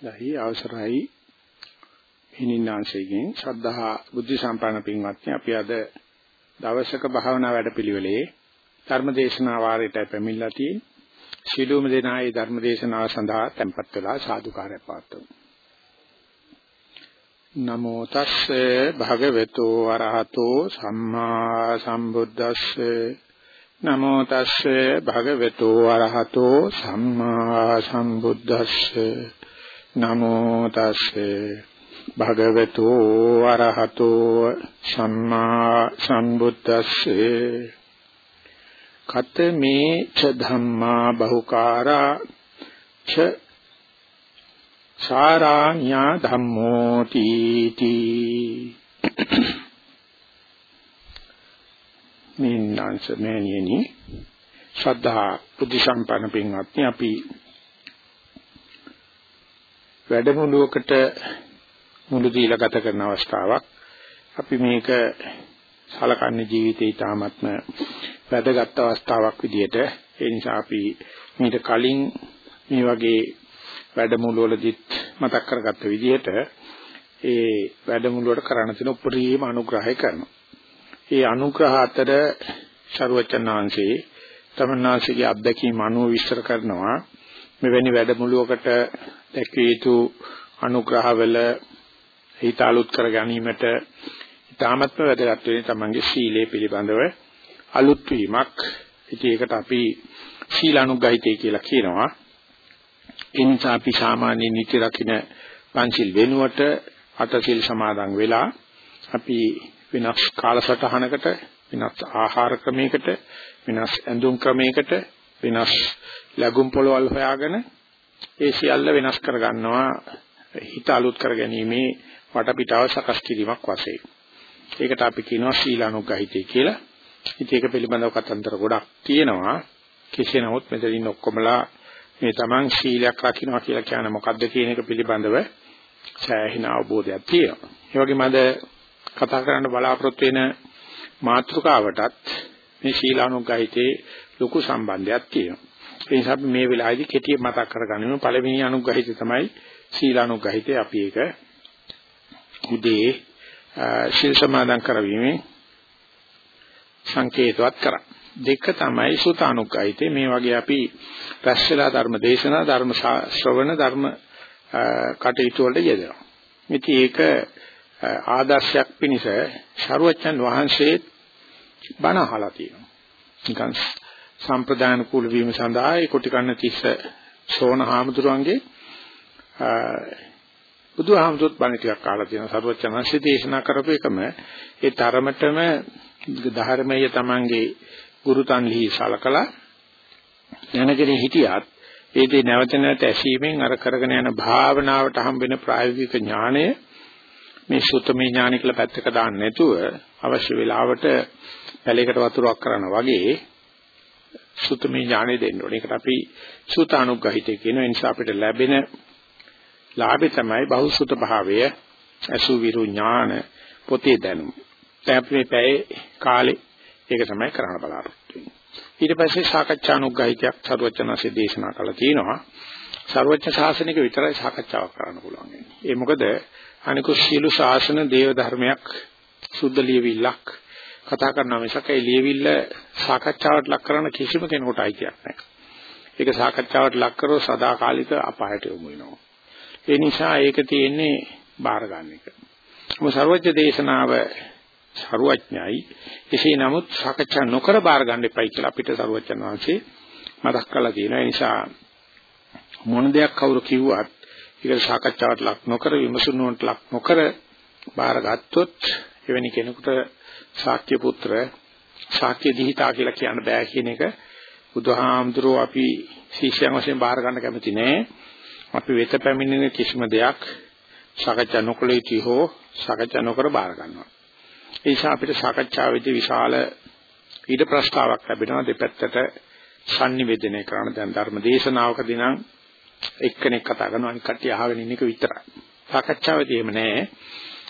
දහි අවසරයි. හිනින්නාංශයෙන් ශ්‍රද්ධා බුද්ධ සම්පන්න පින්වත්නි අපි අද දවසක භාවනා වැඩපිළිවෙලේ ධර්මදේශනා වාරයට පැමිණලා තියෙන ශීලෝම දෙනායේ ධර්මදේශනාව සඳහා tempත් වෙලා සාදුකාරය පාත්තුමු නමෝ තස්සේ භගවතු වරහතෝ සම්මා සම්බුද්දස්සේ. නමෝ තස්සේ භගවතු වරහතෝ සම්මා සම්බුද්දස්සේ. නමෝ තස්සේ. භගවතු අරහතෝ සම්මා සම්බුද්දස්සේ. කතමේ ච ධම්මා බහුකාරා ච සාරාඤ්ඤා ධම්මෝ තීති. මින්නාංශ මෙනියනි ශ්‍රද්ධා බුද්ධ සම්පන්න පින්වත්නි අපි වැඩමුළුවකට මුළු දීලා ගත කරන අවස්ථාවක්. අපි මේක සලකන්නේ ජීවිතේ ඊටාත්ම වැදගත් අවස්ථාවක් විදිහට ඒ නිසා අපි මීට කලින් මේ වගේ වැඩමුළුවලදීත් මතක් කරගත්ත විදිහට ඒ වැඩමුළුවට කරන්න තියෙන උපරිම අනුග්‍රහය කරනවා. ඒ අනුග්‍රහ අතර ਸਰවචනාංශේ තමන්නාංශගේ අත්දැකීම් අනුව විස්තර කරනවා. මෙවැනි වැඩමුළුවකට දැක්විය යුතු අනුග්‍රහවල හිත අලුත් කර ගැනීමට ඉතාමත්ම වැදගත් වෙන්නේ තමන්ගේ සීලය පිළිබඳව අලුත් වීමක්. ඉතින් ඒකට අපි සීලානුගහිතය කියලා කියනවා. ඒ නිසා අපි සාමාන්‍ය නිති රකින්න පංචිල් වෙනුවට අටසිල් සමාදන් වෙලා අපි වෙනස් කාලසටහනකට වෙනස් ආහාර ක්‍රමයකට වෙනස් ඇඳුම් ක්‍රමයකට වෙනස් ලැබුම් පොළවල් හොයාගෙන ඒ සියල්ල වෙනස් කර ගන්නවා හිත අලුත් කර ගැනීමේ වටපිටාව සකස් කිරීමක් වශයෙන්. ඒකට අපි කියනවා සීලානුගහිතය කියලා. ඉතින් ඒක පිළිබඳව කතන්දර ගොඩක් තියෙනවා. කෙසේ නමුත් මෙතනින් ඔක්කොමලා මේ Taman සීලයක් රකින්නවා කියලා කියන්නේ මොකද්ද කියන එක පිළිබඳව සෑහෙන අවබෝධයක් තියෙනවා. ඒ වගේම අද කතා කරන්න බලාපොරොත්තු වෙන මාතෘකාවටත් මේ සීලානුගහිතේ ලොකු සම්බන්ධයක් තියෙනවා. ඒ නිසා අපි මේ වෙලාවේදී කෙටි මතක් කරගන්නවා පළවෙනි අනුග්‍රහිතය තමයි සීලානුග්‍රහිතය අපි ඒක උදේ ශිල් සමාදන් කරවීමේ සංකේතවත් කරා. දෙක තමයි සුතානුග්‍රහිතය මේ වගේ අපි රැස්ලා ධර්ම දේශනා ධර්ම ශ්‍රවණ ධර්ම කටයුතු වලට යෙදෙනවා. ඉතින් ඒක ආදර්ශයක් පිණිස ශරුවච්චන් වහන්සේ බණ අහලා තියෙනවා. නිකන් සම්ප්‍රදාන කුල වීම සඳහා ඒ කුටි කන්න තිස්ස සෝන හාමුදුරුවන්ගේ බුදුහාමුදුරුවොත් බණ ටිකක් අහලා තියෙනවා. සරුවචනංශ දේශනා කරපු එකම ඒ තරමටම ධර්මයේ තමන්ගේ ගුරුතන්හි සලකලා දැනගෙන හිටියත් ඒ දේ නැවත නැවත ඇසීමෙන් අර කරගෙන යන භාවනාවට හම්බෙන ප්‍රායෝගික ඥාණය මේ සුතමේ ඥාන කියලා පැත්තක දාන්න නැතුව අවශ්‍ය වෙලාවට පැලයකට වතුරක් කරනා වගේ සුතමේ ඥානෙ දෙන්න ඕනේ. ඒකට අපි සුතානුග්‍රහිතය කියන නිසා අපිට ලැබෙන ලාභය තමයි බහුසුත භාවය, අසු විරු ඥාන, පොතේ දැනුම. දැන් අපි මේ පැයේ කාලේ ඒක තමයි කරන්න බලාපොරොත්තු වෙන්නේ. ඊට පස්සේ සාකච්ඡානුග්‍රහිතයක් සරුවචනසේ දේශනා කළා තියෙනවා. සරුවචන ශාසනික විතරයි සාකච්ඡාවක් කරන්න පුළුවන්. ඒ මොකද අනිකුත් සියලු ශාසන දේව ධර්මයක් සුද්ධ ලියවිල්ලක් කතා කරනවා මිසක් ඒ ලියවිල්ල සාකච්ඡාවට ලක් කරන කිසිම කෙනෙකුට අයිතියක් නැහැ. ඒක සාකච්ඡාවට ලක් කරොත් සදාකාලික අපායට යොමු වෙනවා. ඒ නිසා ඒක තියෙන්නේ බාර ගන්න එක. මොකද ਸਰවඥ දේශනාව ਸਰවඥයි. එසේ නමුත් සාකච්ඡා නොකර බාර ගන්න එපයි කියලා අපිට ਸਰවඥන් වහන්සේ මතක් කරලා තියෙනවා. ඒ නිසා මොන දෙයක් කවුරු කිව්වත් ඒක සාකච්ඡාවට ලක් නොකර විමසුනුවන්ට ලක් නොකර බාර ගත්තොත් එවැනි කෙනෙකුට ශාක්‍ය පුත්‍ර ශාක්‍ය දිහිතා කියලා කියන්න බෑ කියන එක බුදුහාමුදුරුව අපි ශිෂ්‍යයන් වශයෙන් බාර ගන්න කැමති නෑ. අපි වෙත පැමිණෙන කිසිම දෙයක් සාකච්ඡා නොකළ යුතු හෝ සාකච්ඡා නොකර බාර ගන්නවා. ඒ නිසා අපිට සාකච්ඡාවේදී විශාල ඊට ප්‍රස්තාවක් ලැබෙනවා දෙපැත්තට sannivedanaya කරන දැන් ධර්ම දේශනාවකදී නම් එක්කෙනෙක් කතා කරනවා අනිත් කට්ටිය අහගෙන ඉන්න එක විතරයි. සාකච්ඡාවේදී එහෙම නෑ.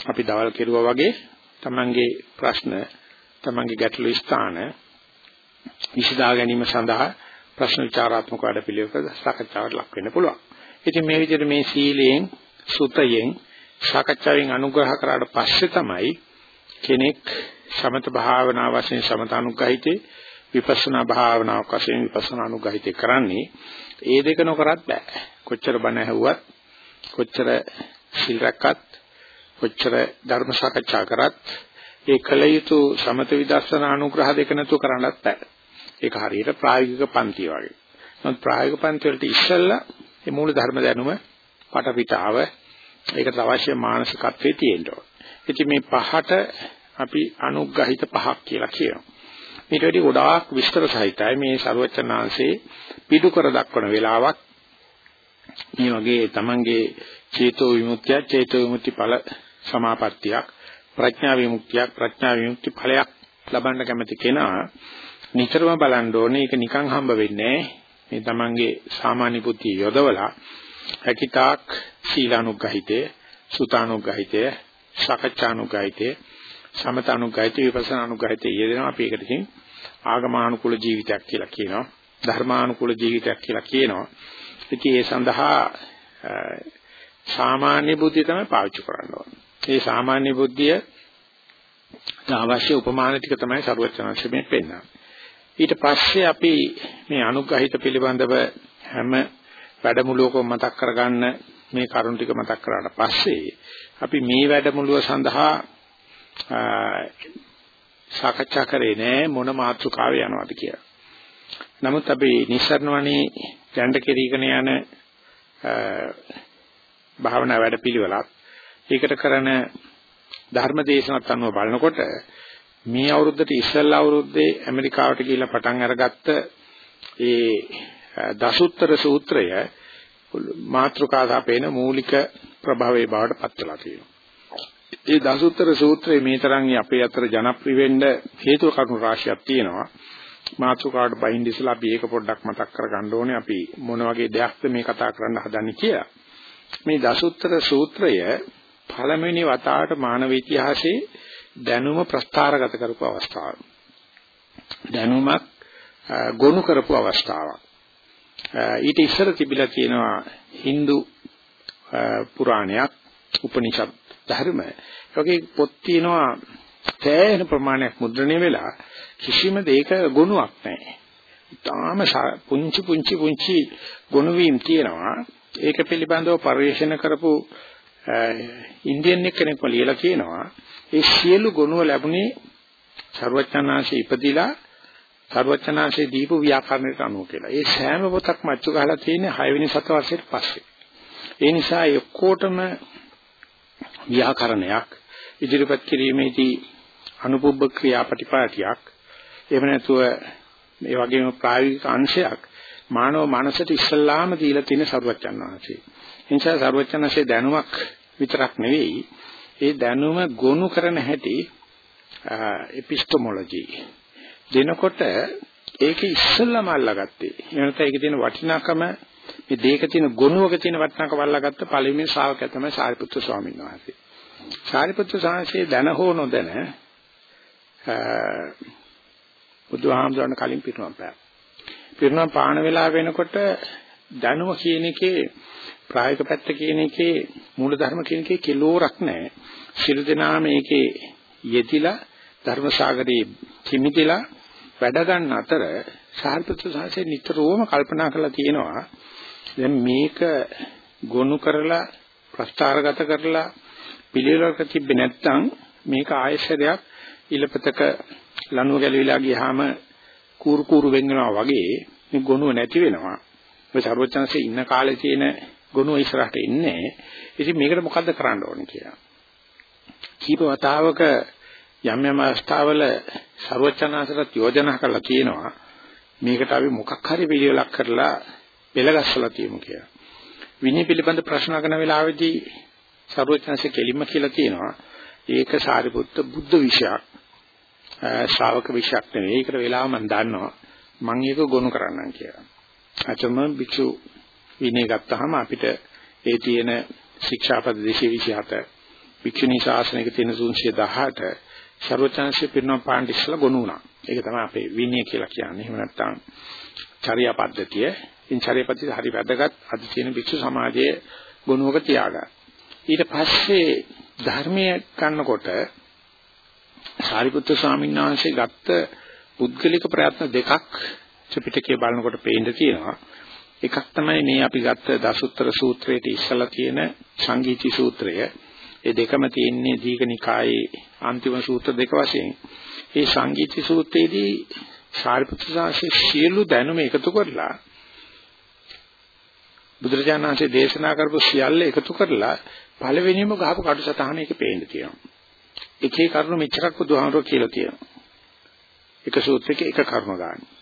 අපි දවල් කෙරුවා වගේ තමන්ගේ ප්‍රශ්න තමන්ගේ ගැටළු ස්ථාන විසඳා ගැනීම සඳහා ප්‍රශ්න විචාරාත්මක වැඩ පිළිවෙලක සාකච්ඡාවට ලක් වෙන්න පුළුවන්. ඉතින් මේ විදිහට මේ සීලයෙන් සුතයෙන් සාකච්ඡාවෙන් අනුග්‍රහ කරාට පස්සේ තමයි කෙනෙක් සමත භාවනා වශයෙන් සමත අනුග්‍රහිතේ විපස්සනා භාවනාවක් වශයෙන් විපස්සනා අනුග්‍රහිතේ කරන්නේ ඒ දෙක නොකරත් බෑ කොච්චර බණ ඇහුවත් කොච්චර සිල් රැක්කත් කොච්චර ධර්ම සාකච්ඡා කරත් ඒ කල යුතු සමත විදර්ශනා අනුග්‍රහ දෙක නැතුව කරන්නත් බෑ ඒක හරියට ප්‍රායෝගික පන්ති වගේ නමුත් ප්‍රායෝගික පන්ති වලට ඉස්සෙල්ලා මේ මූල ධර්ම දැනුම පටපිටාව ඒකට අවශ්‍ය මානසිකත්වයේ තියෙන්න ඕන. ඉතින් මේ පහට අපි අනුග්‍රහිත පහක් කියලා කියනවා. ඊට වැඩි ගොඩාක් විස්තර සහිතයි මේ ਸਰවචනාංශේ පිටු කර දක්වන වෙලාවක් මේ වගේ තමන්ගේ චේතෝ විමුක්තිය චේතෝ විමුක්ති ඵල සමාපත්තියක් ප්‍රඥා විමුක්තියක් ප්‍රඥා විමුක්ති ඵලයක් ලබන්න කැමති කෙනා නිතරම බලන්න ඕනේ. ඒක නිකන් හම්බ වෙන්නේ මේ තමන්ගේ සාමාන්‍ය බුද්ධිය යොදවලා හැකිතාක් සීලානුග්‍රහිතේ සුතානුග්‍රහිතේ සකච්ඡානුග්‍රහිතේ සමතානුග්‍රහිතේ විපස්සනානුග්‍රහිතේ යෙදෙනවා. අපි ඒකට ඉතින් ආගමානුකූල ජීවිතයක් කියලා කියනවා. ධර්මානුකූල ජීවිතයක් කියලා කියනවා. ඉතින් ඒ සඳහා සාමාන්‍ය බුද්ධිය තමයි පාවිච්චි කරන්න ඕනේ. ඒ සාමාන්‍ය බුද්ධිය අවශ්‍ය උපමාන ටික තමයි සරුවචනංශයෙන් පෙන්නන්නේ. ඊට පස්සේ අපි මේ අනුග්‍රහිත පිළිබඳව හැම වැඩමුළුවකම මතක් කරගන්න මේ කරුණු ටික මතක් කරාට පස්සේ අපි මේ වැඩමුළුව සඳහා සාකච්ඡා කරේ නෑ මොන මාතෘකාව යනවාද කියලා. නමුත් අපි නිස්සරණවනේ යන්න කෙරීගෙන යන භාවනා වැඩපිළිවෙලක් ඒකට කරන ධර්ම දේශනත් අනුව බලනකොට මේ අවුරුද්දට ඉස්සෙල්ලා අවුරුද්දේ ඇමරිකාවට ගිහිල්ලා පටන් අරගත්ත ඒ දසුත්තර සූත්‍රය මාත්‍රකා සාපේන මූලික ප්‍රභවයේ බවට පත් වෙලා තියෙනවා. ඒ දසුත්තර සූත්‍රයේ මේ තරම් අපේ අතර ජනප්‍රිය වෙන්න හේතු කරුණු රාශියක් තියෙනවා. මාත්‍රකාවට බහින්ද ඉස්සලා අපි ඒක පොඩ්ඩක් මතක් කරගන්න ඕනේ අපි මොන වගේ දෙයක්ද මේ කතා කරන්න හදන්නේ කියලා. මේ දසුත්තර සූත්‍රය පළවෙනි වතාවට මානව ඉතිහාසයේ දැනුම ප්‍රස්ථාරගත කරපු අවස්ථාව. දැනුමක් ගොනු කරපු අවස්ථාවක්. ඊට ඉස්සර තිබිලා තියෙනවා Hindu පුරාණයක් උපනිෂද් ධර්ම. ඒකේ පොත් තියෙනවා තෑහෙන ප්‍රමාණයක් මුද්‍රණය වෙලා කිසිම දෙයක ගුණයක් නැහැ. ඊටාම පුංචි පුංචි පුංචි ගුණ වීම් තියෙනවා. ඒක පිළිබඳව පරිශන කරපු ඉන්දියන් එක්කෙනෙක්ම ලියලා කියනවා ඒ සියලු ගුණ ලැබුණේ ਸਰවචනාංශේ ඉපදිලා ਸਰවචනාංශේ දීපු ව්‍යාකරණයට අනුව කියලා. ඒ සෑම පොතක්ම අච්චු ගහලා තියෙන්නේ 6 වෙනි සත වර්ෂයට පස්සේ. ඒ නිසා එක්කෝටම ව්‍යාකරණයක් ඉදිරිපත් කිරීමේදී අනුපොබ්බ ක්‍රියාපටිපාටියක් එහෙම නැතුව මේ වගේම ප්‍රායෝගික අංශයක් මානව මනසට ඉස්සල්ලාම දීලා තියෙන ਸਰවචන් වහන්සේ. ඒ නිසා සරුවච්චන්සේ දැනුමක් විතරක් නෙවෙයි ඒ දැනුම ගොනු කරන හැටි එපිස්ටමොලොජි දෙනකොට ඒක ඉස්සල්ලාම අල්ලාගත්තේ. එනත ඒකේ තියෙන වටිනාකම මේ දෙයක තියෙන ගොනුවක තියෙන වටිනාකම අල්ලාගත්ත පළවෙනි ශ්‍රාවකයා තමයි සාරිපුත්‍ර ස්වාමීන් වහන්සේ. සාරිපුත්‍ර සාංශේ දැන හෝ නොදැන බුදුහාමුදුරන් කලින් පිටුම් පෑ. පිටුම් පාන වෙලා වෙනකොට දැනුම කියන එකේ ප්‍රායෝගික පැත්ත කියන එකේ මූලධර්ම කියන එකේ කිලෝරක් නැහැ. සියලු දෙනා මේකේ යෙතිලා ධර්ම සාගරේ කිමිතිලා වැඩ ගන්න අතර සාර්ථක සාසය නිතරම කල්පනා කරලා තියෙනවා දැන් මේක ගොනු කරලා ප්‍රස්තාරගත කරලා පිළිවෙලක තිබ්බේ නැත්නම් මේක ආයශරයක් ඉලපතක ලනුව ගැලවිලා ගියාම කූරු කූරු වෙන්නවා වගේ මේ ගොනුව නැති වෙනවා මේ සර්වචන්සේ ඉන්න කාලේ තියෙන ගොනු ඉස්සරහට එන්නේ ඉතින් මේකට මොකද්ද කරන්න ඕනේ කියලා. කීප වතාවක යම් යම් අවස්ථාවල ਸਰවචනාසරත් යෝජනා කරලා කියනවා මේකට අපි මොකක් හරි පිළිවෙලක් කරලා පෙළගස්සලා තියමු කියලා. විනය පිළිබඳ ප්‍රශ්න අහන වෙලාවේදී ਸਰවචනස කෙලින්ම කියලා තියෙනවා. ඒක සාරිපුත්ත බුද්ධ විෂයක්. ශ්‍රාවක විෂයක් නෙවෙයි. ඒකට වෙලාව මම දන්නවා. මම ඒක ගොනු කරන්නම් කියලා. අචම භික්ෂු විනය ගත්තාම අපිට ඒ තියෙන ශික්ෂාපද 227 භික්ෂුණී ශාසනයක තියෙන 318 ਸਰවචන්සේ පිරිනොම් පාන්න ඉස්සලා ගොනු වුණා. ඒක තමයි අපේ විනය කියලා කියන්නේ. එහෙම නැත්නම් චර්යා පද්ධතිය. ඉන්චරේපති හරි වැදගත් අද තියෙන භික්ෂු සමාජයේ ගුණවක තියාගන්න. ඊට පස්සේ ධර්මයේ ගන්නකොට සාරිපුත්‍ර ස්වාමීන් වහන්සේ ගත්ත පුද්ගලික ප්‍රයත්න දෙකක් ත්‍රිපිටකය බලනකොට පේන්න තියෙනවා. එකක් තමයි මේ අපි ගත්ත දසුත්තර සූත්‍රයේ ඉස්සලා තියෙන සංගීති සූත්‍රය. ඒ දෙකම තියෙන්නේ දීඝනිකායේ අන්තිම සූත්‍ර දෙක වශයෙන්. මේ සංගීති සූත්‍රයේදී සාරිපුත්‍ර සාංශේ සියලු දැනුම එකතු කරලා බුදුරජාණන් වහන්සේ දේශනා කරපු සියල්ල එකතු කරලා පළවෙනිම ගහපු කටු සතහන එක පේන්න තියෙනවා. එකේ කරුණු මෙච්චරක් බුදුහාමරෝ කියලා තියෙනවා. එක සූත්‍රයක එක කරුණ ගන්න.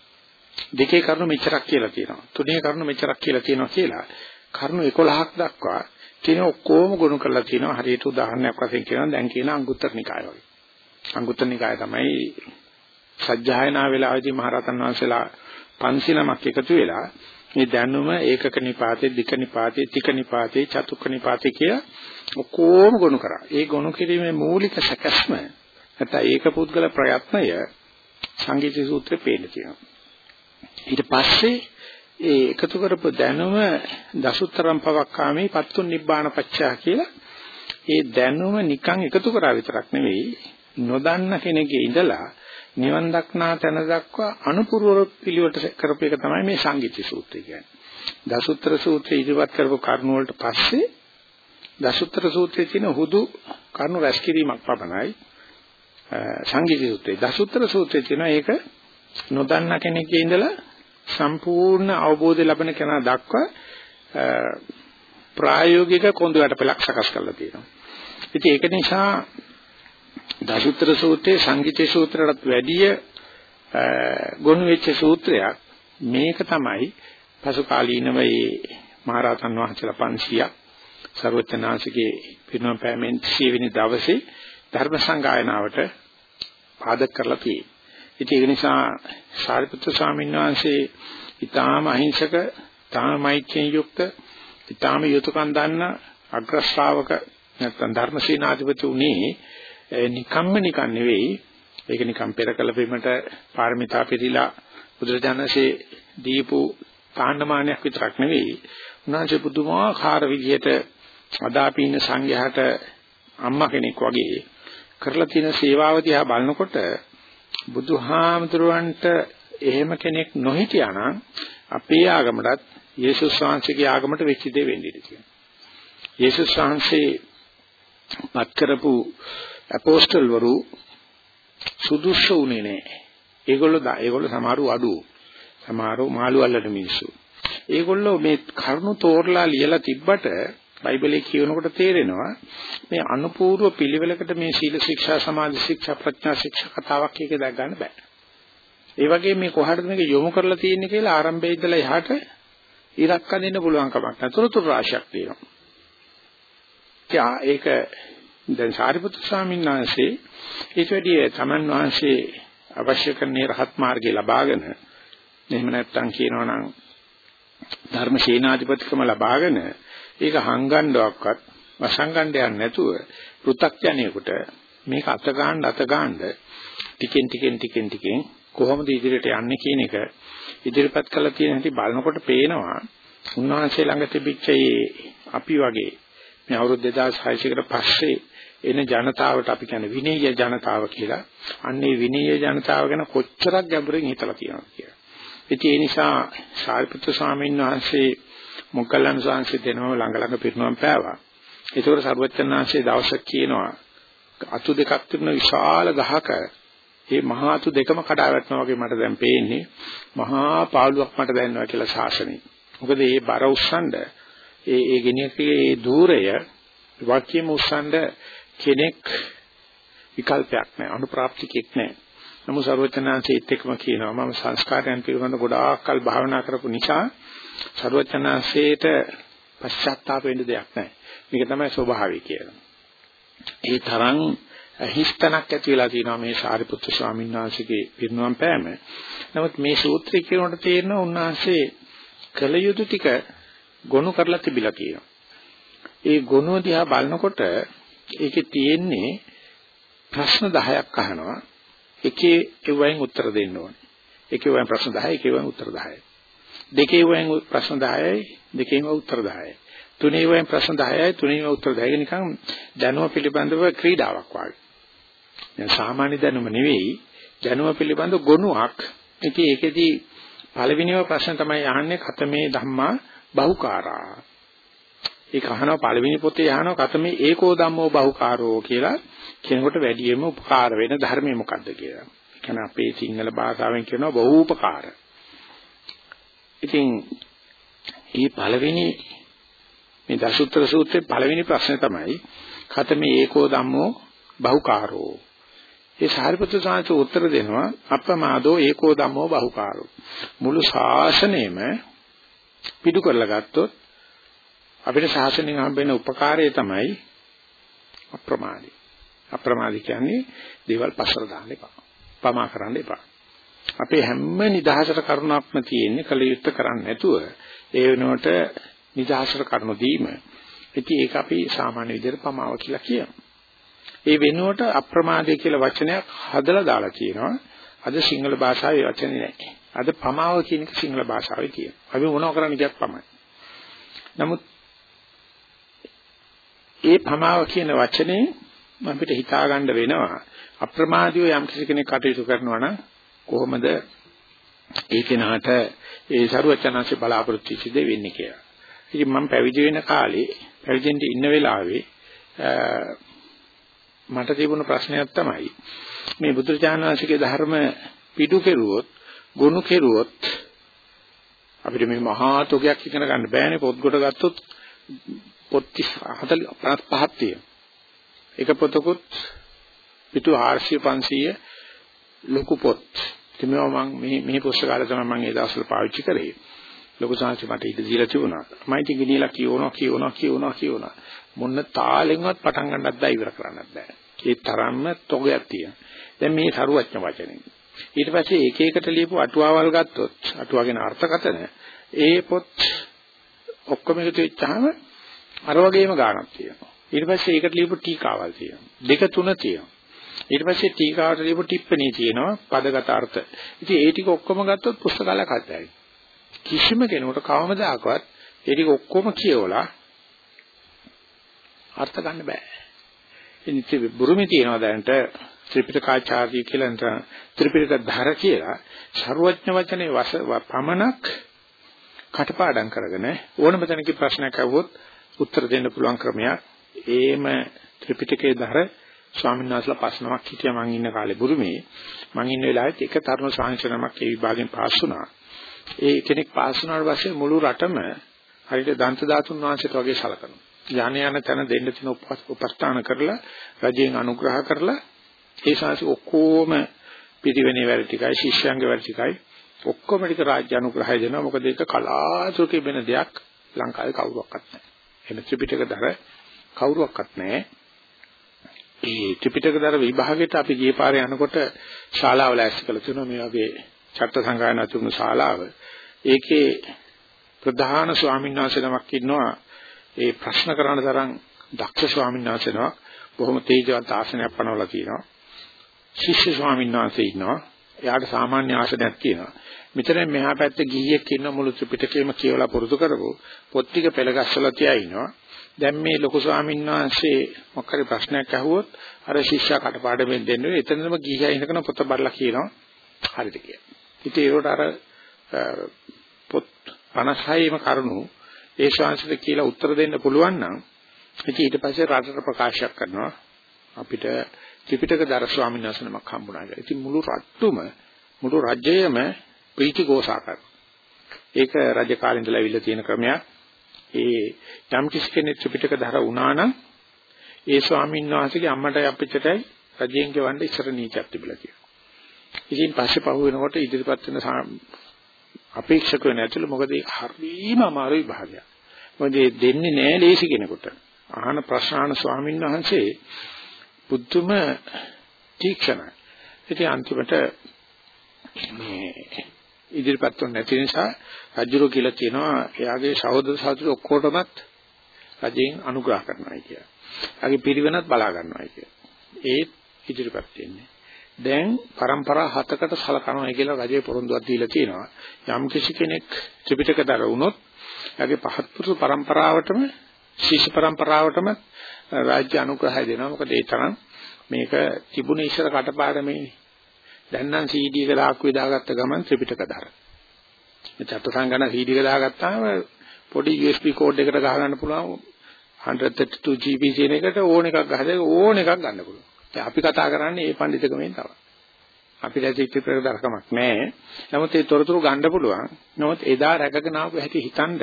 දෙකේ කරුණු මෙච්චරක් කියලා තියෙනවා. තුනේ කරුණු මෙච්චරක් කියලා තියෙනවා කියලා කරුණු 11ක් දක්වා කියන ඔක්කොම ගොනු කරලා තියෙනවා. හරියට උදාහරණයක් වශයෙන් කියනවා දැන් කියන අංගුත්තර නිකාය වගේ. අංගුත්තර නිකාය තමයි සජ්ජායනා වෙලාවේදී මහරහතන් වහන්සේලා 500 නමක් එකතු වෙලා මේ දැනුම ඒකක නිපාතේ, දික නිපාතේ, තික නිපාතේ, චතුක්ක නිපාතේ කිය ඔක්කොම ගොනු කරා. ඒ ගොනු කිරීමේ මූලික සැකස්ම නැත්නම් ඒක පුද්ගල ප්‍රයත්නය සංගීත සූත්‍රේ පේන්න තියෙනවා. ඊට පස්සේ ඒ එකතු කරපු දැනුම දසුතරම් පවක්කාමේ පත්තුන් නිබ්බාන පච්චා කියලා ඒ දැනුම නිකන් එකතු කරා විතරක් නෙවෙයි නොදන්න කෙනෙක්ගේ ඉඳලා නිවන් දක්නා තැන දක්වා අනුපූර්ව පිළිවෙලට කරපු එක තමයි මේ සංගීති සූත්‍රය කියන්නේ. දසුත්‍ර සූත්‍රය ඉදිරිපත් කරපු කරුණ වලට පස්සේ දසුත්‍ර සූත්‍රයේ තියෙන හුදු කරුණු රැස්කිරීමක් පමණයි සංගීති සූත්‍රය. දසුත්‍ර සූත්‍රයේ තියෙන ඒක නොදන්න කෙනෙක්ගේ ඉඳලා සම්පූර්ණ අවබෝධය ලබන කෙනා දක්වා ප්‍රායෝගික කොඳුයට පළක් සකස් කරලා තියෙනවා. ඉතින් ඒක නිසා දසුත්‍ර සූත්‍රයේ සංගීතේ සූත්‍රයටත් වැඩිය ගොනු වෙච්ච සූත්‍රයක් මේක තමයි පසු කාලීනව මේ මහරහතන් වහන්සේලා 500ක් ਸਰවඥාන්සේගේ පිරිනොම් පෑමෙන් 100 වෙනි දවසේ ධර්ම සංගායනාවට පාදක කරලා තියෙනවා. ඉතින් ඒක නිසා සාරිපුත්‍ර ස්වාමීන් වහන්සේ ඊටාම අහිංසක, තාම මෛත්‍රියෙන් යුක්ත, ඊටාම යුතුයකම් දන්න අග්‍ර ශ්‍රාවක නැත්නම් ධර්මසේනාධිපති උනේ. නිකම්ම නිකන් නෙවෙයි. ඒක නිකම් පෙර කළ බීමට පාරමිතා පිළිලා බුදුරජාණන්සේ දීපු කාණ්ඩමානයක් විතරක් නෙවෙයි. උන්වහන්සේ පුදුමාකාර විදිහට අදාපි ඉන්න සංඝයාට අම්මා කෙනෙක් වගේ කරලා තියෙන සේවාව දිහා බලනකොට බුදුහාමුදුරුවන්ට එහෙම කෙනෙක් නොහිටියා නම් අපේ ආගමටත් යේසුස් වහන්සේගේ ආගමට වෙච්ච දේ වෙන්නේ කියලා. යේසුස් වහන්සේ පත් කරපු අපෝස්තල් වරු සුදුසු උනේ නැහැ. ඒගොල්ලෝ ඒගොල්ලෝ සමහරව අඩු. සමහරව මාළු අල්ලන මිනිස්සු. ඒගොල්ලෝ මේ කරුණු තෝරලා ලියලා තිබ්බට බයිබලයේ කියනකොට තේරෙනවා මේ අනුපූර්ව පිළිවෙලකට මේ සීල ශික්ෂා සමාධි ශික්ෂා ප්‍රඥා ශික්ෂා කතාවක් එක දැක් ගන්න බෑ. ඒ වගේ මේ කොහටද මේක යොමු කරලා තියෙන්නේ කියලා ආරම්භයේ ඉඳලා එහාට ඉරක් අදින්න පුළුවන් කමක් නැහැ. තොරතුරු රාශියක් තියෙනවා. ඒක දැන් සාරිපුත්‍ර ස්වාමීන් වහන්සේ ඊට වැඩිය තමන් වහන්සේ අවශ්‍ය කරන්නේ රහත් මාර්ගය ලබාගෙන එහෙම නැත්නම් කියනවනම් ධර්ම ශේනාධිපතිකම ලබාගෙන ඒක හංගන්නවක්වත් වසංගණ්ඩ යන්නේ නැතුව පෘ탁ජනයෙකුට මේක අත ගන්න අත ගන්න ටිකෙන් ටිකෙන් ටිකෙන් ටිකෙන් කොහොමද ඉදිරියට යන්නේ කියන එක ඉදිරිපත් කළ තියෙන හැටි බලනකොට පේනවා උන්වහන්සේ ළඟ තිබිච්ච අපි වගේ මේ අවුරුදු 2600කට පස්සේ එන ජනතාවට අපි කියන්නේ විනීය ජනතාව කියලා. අන්නේ විනීය ජනතාව ගැන කොච්චරක් ගැඹුරින් හිතලා තියෙනවද කියලා. ඉතින් ඒ නිසා සාරිපුත්‍ර ස්වාමීන් වහන්සේ මොග්ගලන් ස්වාමීන් දෙනම ළඟ ළඟ පිරිනුවම් පෑවා. ඒතකොට සරුවච්චන්හන්සේ දවසක් කියනවා අතු දෙකක් තිබුණ විශාල ගහක මේ මහා අතු දෙකම කඩා වැටෙනවා වගේ මට දැන් පේන්නේ මහා පාළුවක් මට දැනෙනවා කියලා ශාසනය. මොකද මේ බර උස්සනද ඒ ඒ ගෙනියකේ ධූරය වාක්‍යෙම උස්සනද කෙනෙක් විකල්පයක් නැහැ අනුප්‍රාප්තිකෙක් නැහැ. නමුත් සර්වචනාංශයේත් එක්කම කියනවා මම සංස්කාරයන් පිළිබඳ ගොඩාක් කල් භාවනා කරපු නිසා සර්වචනාංශයේට පශ්චාත්තාප වෙන්න දෙයක් නැහැ. මේක තමයි ස්වභාවය කියලා. ඒ තරම් හිස්තනක් ඇති වෙලා තියෙනවා මේ සාරිපුත්‍ර ස්වාමීන් වහන්සේගේ පිරිනුවම් පෑම. නමුත් මේ සූත්‍රය කියනකොට තේරෙනවා උන්වහන්සේ කළ යුතු ටික ගොනු කරලා තිබිලා කියනවා. ඒ ගොනුව දිහා බලනකොට ඒකේ තියෙන්නේ ප්‍රශ්න 10ක් අහනවා. එකේ ඒවෙන් උත්තර දෙන්න ඕනේ. එකේ වයින් ප්‍රශ්න 10, එකේ වයින් උත්තර 10. දෙකේ වෙන් ප්‍රශ්න 10යි දෙකේම උත්තර 10යි. තුනේ වෙන් ප්‍රශ්න 10යි තුනේම උත්තර 10යි නිකන් දැනුම පිළිබඳව ක්‍රීඩාවක් වගේ. දැන් සාමාන්‍ය දැනුම නෙවෙයි දැනුම පිළිබඳ ගොනුවක්. ඉතින් ඒකෙදී පළවෙනිම ප්‍රශ්න තමයි අහන්නේ කතමේ ධම්මා බහුකාරා. ඒක අහනවා පළවෙනි පොතේ අහනවා කතමේ ඒකෝ ධම්මෝ බහුකාරෝ කියලා කෙනෙකුට වැඩියෙන්ම උපකාර වෙන ධර්මය මොකද්ද කියලා. ඒ කියන්නේ අපේ සිංහල භාෂාවෙන් කියනවා බහූපකාර. ඉතින් මේ පළවෙනි මේ දසුත්‍ර සූත්‍රයේ පළවෙනි ප්‍රශ්නේ තමයි කතමේ ඒකෝ ධම්මෝ බහුකාරෝ. ඒ සාරිපුත්‍ර සාංශ උත්තර දෙනවා අප්‍රමාදෝ ඒකෝ ධම්මෝ බහුකාරෝ. මුළු ශාසනයම පිටු කරලා ගත්තොත් අපිට ශාසනයෙන් හම්බෙන උපකාරය තමයි අප්‍රමාදී. අප්‍රමාදී කියන්නේ දේවල් පස්සට දාන්න එපා. පමා කරන්න එපා. අපේ හැම නිදහසට කරුණාත්ම තියෙන්නේ කලියුත්ත කරන්නේ නැතුව ඒ වෙනුවට නිදහසට කරුණු දීම. ඉතින් ඒක අපි සාමාන්‍ය විදිහට පමාව කියලා කියනවා. ඒ වෙනුවට අප්‍රමාදය කියලා වචනයක් හදලා දාලා කියනවා. අද සිංහල භාෂාවේ වචනේ නැහැ. අද පමාව කියන එක සිංහල භාෂාවේ තියෙනවා. අපි මොනව කරන්නේ කියත් පමයි. නමුත් ඒ පමාව කියන වචනේ අපිට හිතා ගන්න වෙනවා අප්‍රමාදීව යම් කිසි කෙනෙක් කටයුතු කරනවා නම් කොහොමද ඒ කෙනාට ඒ ਸਰුවචනanse බලාපොරොත්තු වෙච්ච දේ වෙන්නේ කියලා. ඉතින් මම පැවිදි වෙන කාලේ පැවිදෙන්න ඉන්න වෙලාවේ මට තිබුණ ප්‍රශ්නයක් තමයි මේ බුදුරජාණන් වහන්සේගේ ධර්ම පිටු කෙරුවොත් ගොනු කෙරුවොත් අපිට මේ මහා තෝගයක් ඉගෙන ගන්න බෑනේ පොත් කොට ගත්තොත් පොත් 40 55ක් තියෙනවා. එක පොතකුත් පිටු 400 500 ලොකු පොත්. ඉතින් මේවා මම මේ මේ පුස්තකාලය තමයි මම ඒ දවස්වල පාවිච්චි කරේ. ලොකු සංහස මට ඉඳ දීලා තිබුණා. මම ඉතින් ගෙනියලා කියවනවා කියවනවා කියවනවා කියවනවා. මොන්න තාලෙන්වත් පටන් ගන්නත් බෑ ඉවර කරන්නත් බෑ. ඒ තරම්ම තොගයක් තියෙනවා. දැන් මේ සරුවච්ච වචනේ. ඊට පස්සේ එක එකට ලියපු අටුවාවල් ගත්තොත් අටුවාගෙන අර්ථකතන ඒ පොත් ඔක්කොම එකතු වෙච්චාම අර වගේම ගාණක් තියෙනවා. ඊට පස්සේ ඒකට ලියපු ටීකාවල් තියෙනවා. දෙක තුන තියෙනවා. ඊට පස්සේ ටීකාවට ලියපු ටිප්පණී තියෙනවා පදගත අර්ථ. ඉතින් ඒ ටික ඔක්කොම ගත්තොත් පුස්තකාලයක් හදයි. කිසිම කෙනෙකුට කවමදාකවත් ඒ ටික ඔක්කොම කියවලා අර්ථ ගන්න බෑ. ඉතින් බුරුමේ තියෙනවා දැනට ත්‍රිපිටකාචාර්ය කියලා නේද ත්‍රිපිටක ධර කියලා ਸਰවඥ වචනේ වස පමණක් කටපාඩම් කරගෙන ඕනම තැනක ප්‍රශ්නයක් අහුවොත් උත්තර දෙන්න පුළුවන් ක්‍රමයක් ඒම ත්‍රිපිටකයේ ධර ස්වාමීන් වහන්සේලා පස්නමක් හිටියා මං ඉන්න කාලේ බුරුමේ මං ඉන්න වෙලාවෙත් එක තරුණ සාංශනමක් ඒ විභාගයෙන් පාස් වුණා ඒ කෙනෙක් පාස් වුණාට පස්සේ මුළු රටම හරියට දන්ත ධාතුන් වහන්සේට වගේ සලකනවා යන යන තැන දෙන්න තියෙන උපස්ථාන කරලා රජයෙන් අනුග්‍රහ කරලා ඒ ශාසි ඔක්කොම පිටිවෙනේ වැඩ ටිකයි ශිෂ්‍යයන්ගේ වැඩ ටිකයි ඔක්කොම ටික රාජ්‍ය අනුග්‍රහය දෙනවා මොකද ඒක කලාතුරකින් වෙන දෙයක් ලංකාවේ කවුරුවක්වත් නැහැ. එන ත්‍රිපිටකදර කවුරුවක්වත් නැහැ. ඒ ත්‍රිපිටකදර විභාගයට අපි ගිය පාරේ යනකොට ශාලාවල ඇස් කළ තුන මේ වගේ චත්ත සංගායනා තුණු ශාලාව. ඒකේ ප්‍රධාන ස්වාමීන් වහන්සේ නමක් ඉන්නවා ඒ ප්‍රශ්න කරන තරම් දක්ෂ ස්වාමීන් වහන්සේ නමක් බොහොම තේජවත් ආසනයක් පනවලා තියෙනවා. ශිෂ්‍ය ස්වාමීන් වහන්සේ ඉන්නවා. එයාට සාමාන්‍ය ආසනයක් තියෙනවා. මෙතන මෙහා පැත්තේ ගිහියෙක් ඉන්න මුළු ත්‍රිපිටකයම කියවලා පුරුදු කරපො පොත් ටික පෙළගස්සලා තියා ඉනවා. දැන් මේ ලොකු ස්වාමීන් වහන්සේ මොකක් හරි ප්‍රශ්නයක් අහුවොත් අර ශිෂ්‍යයා කටපාඩම්ෙන් දෙන්නේ එතනම ගිහියා ඉඳගෙන පොත බලලා කියනවා හරිද කියලා. ඉතින් ඒකට අර පොත් 56ෙම කරුණු ඒ ශාංශයට කියලා උත්තර දෙන්න පුළුවන් නම් ඉතින් ඊට පස්සේ රටට ප්‍රකාශයක් කරනවා අපිට ත්‍රිපිටක දර ස්වාමීන් වහන්සේ නමක් හම්බුණා කියලා. ඉතින් මුළු රට්ටුම මුළු රජයම ප්‍රීති ഘോഷා කරනවා. ඒක රජ කාලේ ඉඳලා ඇවිල්ලා තියෙන ක්‍රමයක්. ඒ යම් කිසි කෙනෙක් ත්‍රිපිටක දර වුණා නම් ඒ ස්වාමීන් වහන්සේගේ අම්මටයි අපිටටයි රජයෙන් ගෙවන්න ඉස්සර නීතියක් තිබිලා කියනවා. ඉතින් පස්සේ පහු වෙනකොට ඉදිරිපත් වෙන අපේක්ෂක වෙන ඇතුළ මොකද ඒක හරිම අමාරු විභාගයක්. මොකද දෙන්නේ නෑ ලේසි කෙනෙකුට. අහන ප්‍රශ්නාන ස්වාමීන් වහන්සේ බුද්ධම තීක්ෂණයි. ඉතින් අන්තිමට මේ ඉදිරිපත් වෙන්නේ නැති නිසා රජුරෝ කියලා කියනවා එයාගේ සහෝදර සහෝදර ඔක්කොටමත් රජෙන් අනුග්‍රහ කරනවා කියලා. එයාගේ පිරිවෙනත් බලා ගන්නවා කියලා. ඒ ඉදිරිපත් වෙන්නේ. දැන් પરම්පරා හතකට සලකනවා කියලා රජේ පොරොන්දුවක් දීලා තියෙනවා. යම් කිසි කෙනෙක් ත්‍රිපිටකදර වුණොත් එයාගේ පහත් පුරුෂ પરම්පරාවටම ශිෂ්‍ය પરම්පරාවටම රාජ්‍ය අනුග්‍රහය දෙනවා. මොකද ඒ තරම් මේක තිබුණේ ඉස්සර කටපාඩමේ දැන් නම් CD එක දාක්කුවේ දාගත්ත ගමන් ත්‍රිපිටකදර. මේ චතුසංගන CD එක දාගත්තාම පොඩි USB කෝඩ් එකකට ගහගන්න පුළුවන් 132 GB කියන එකට ඕන එකක් ගහලා ඕන එකක් ගන්න පුළුවන්. දැන් අපි කතා කරන්නේ මේ පඬිතුකමෙන් තමයි. අපිට ඇතිච්ච ප්‍රදර්ශකමක් නැහැ. නමුත් ඒ තොරතුරු ගන්න පුළුවන්. නමුත් එදා රැකගෙන ආපු හැටි හිතනද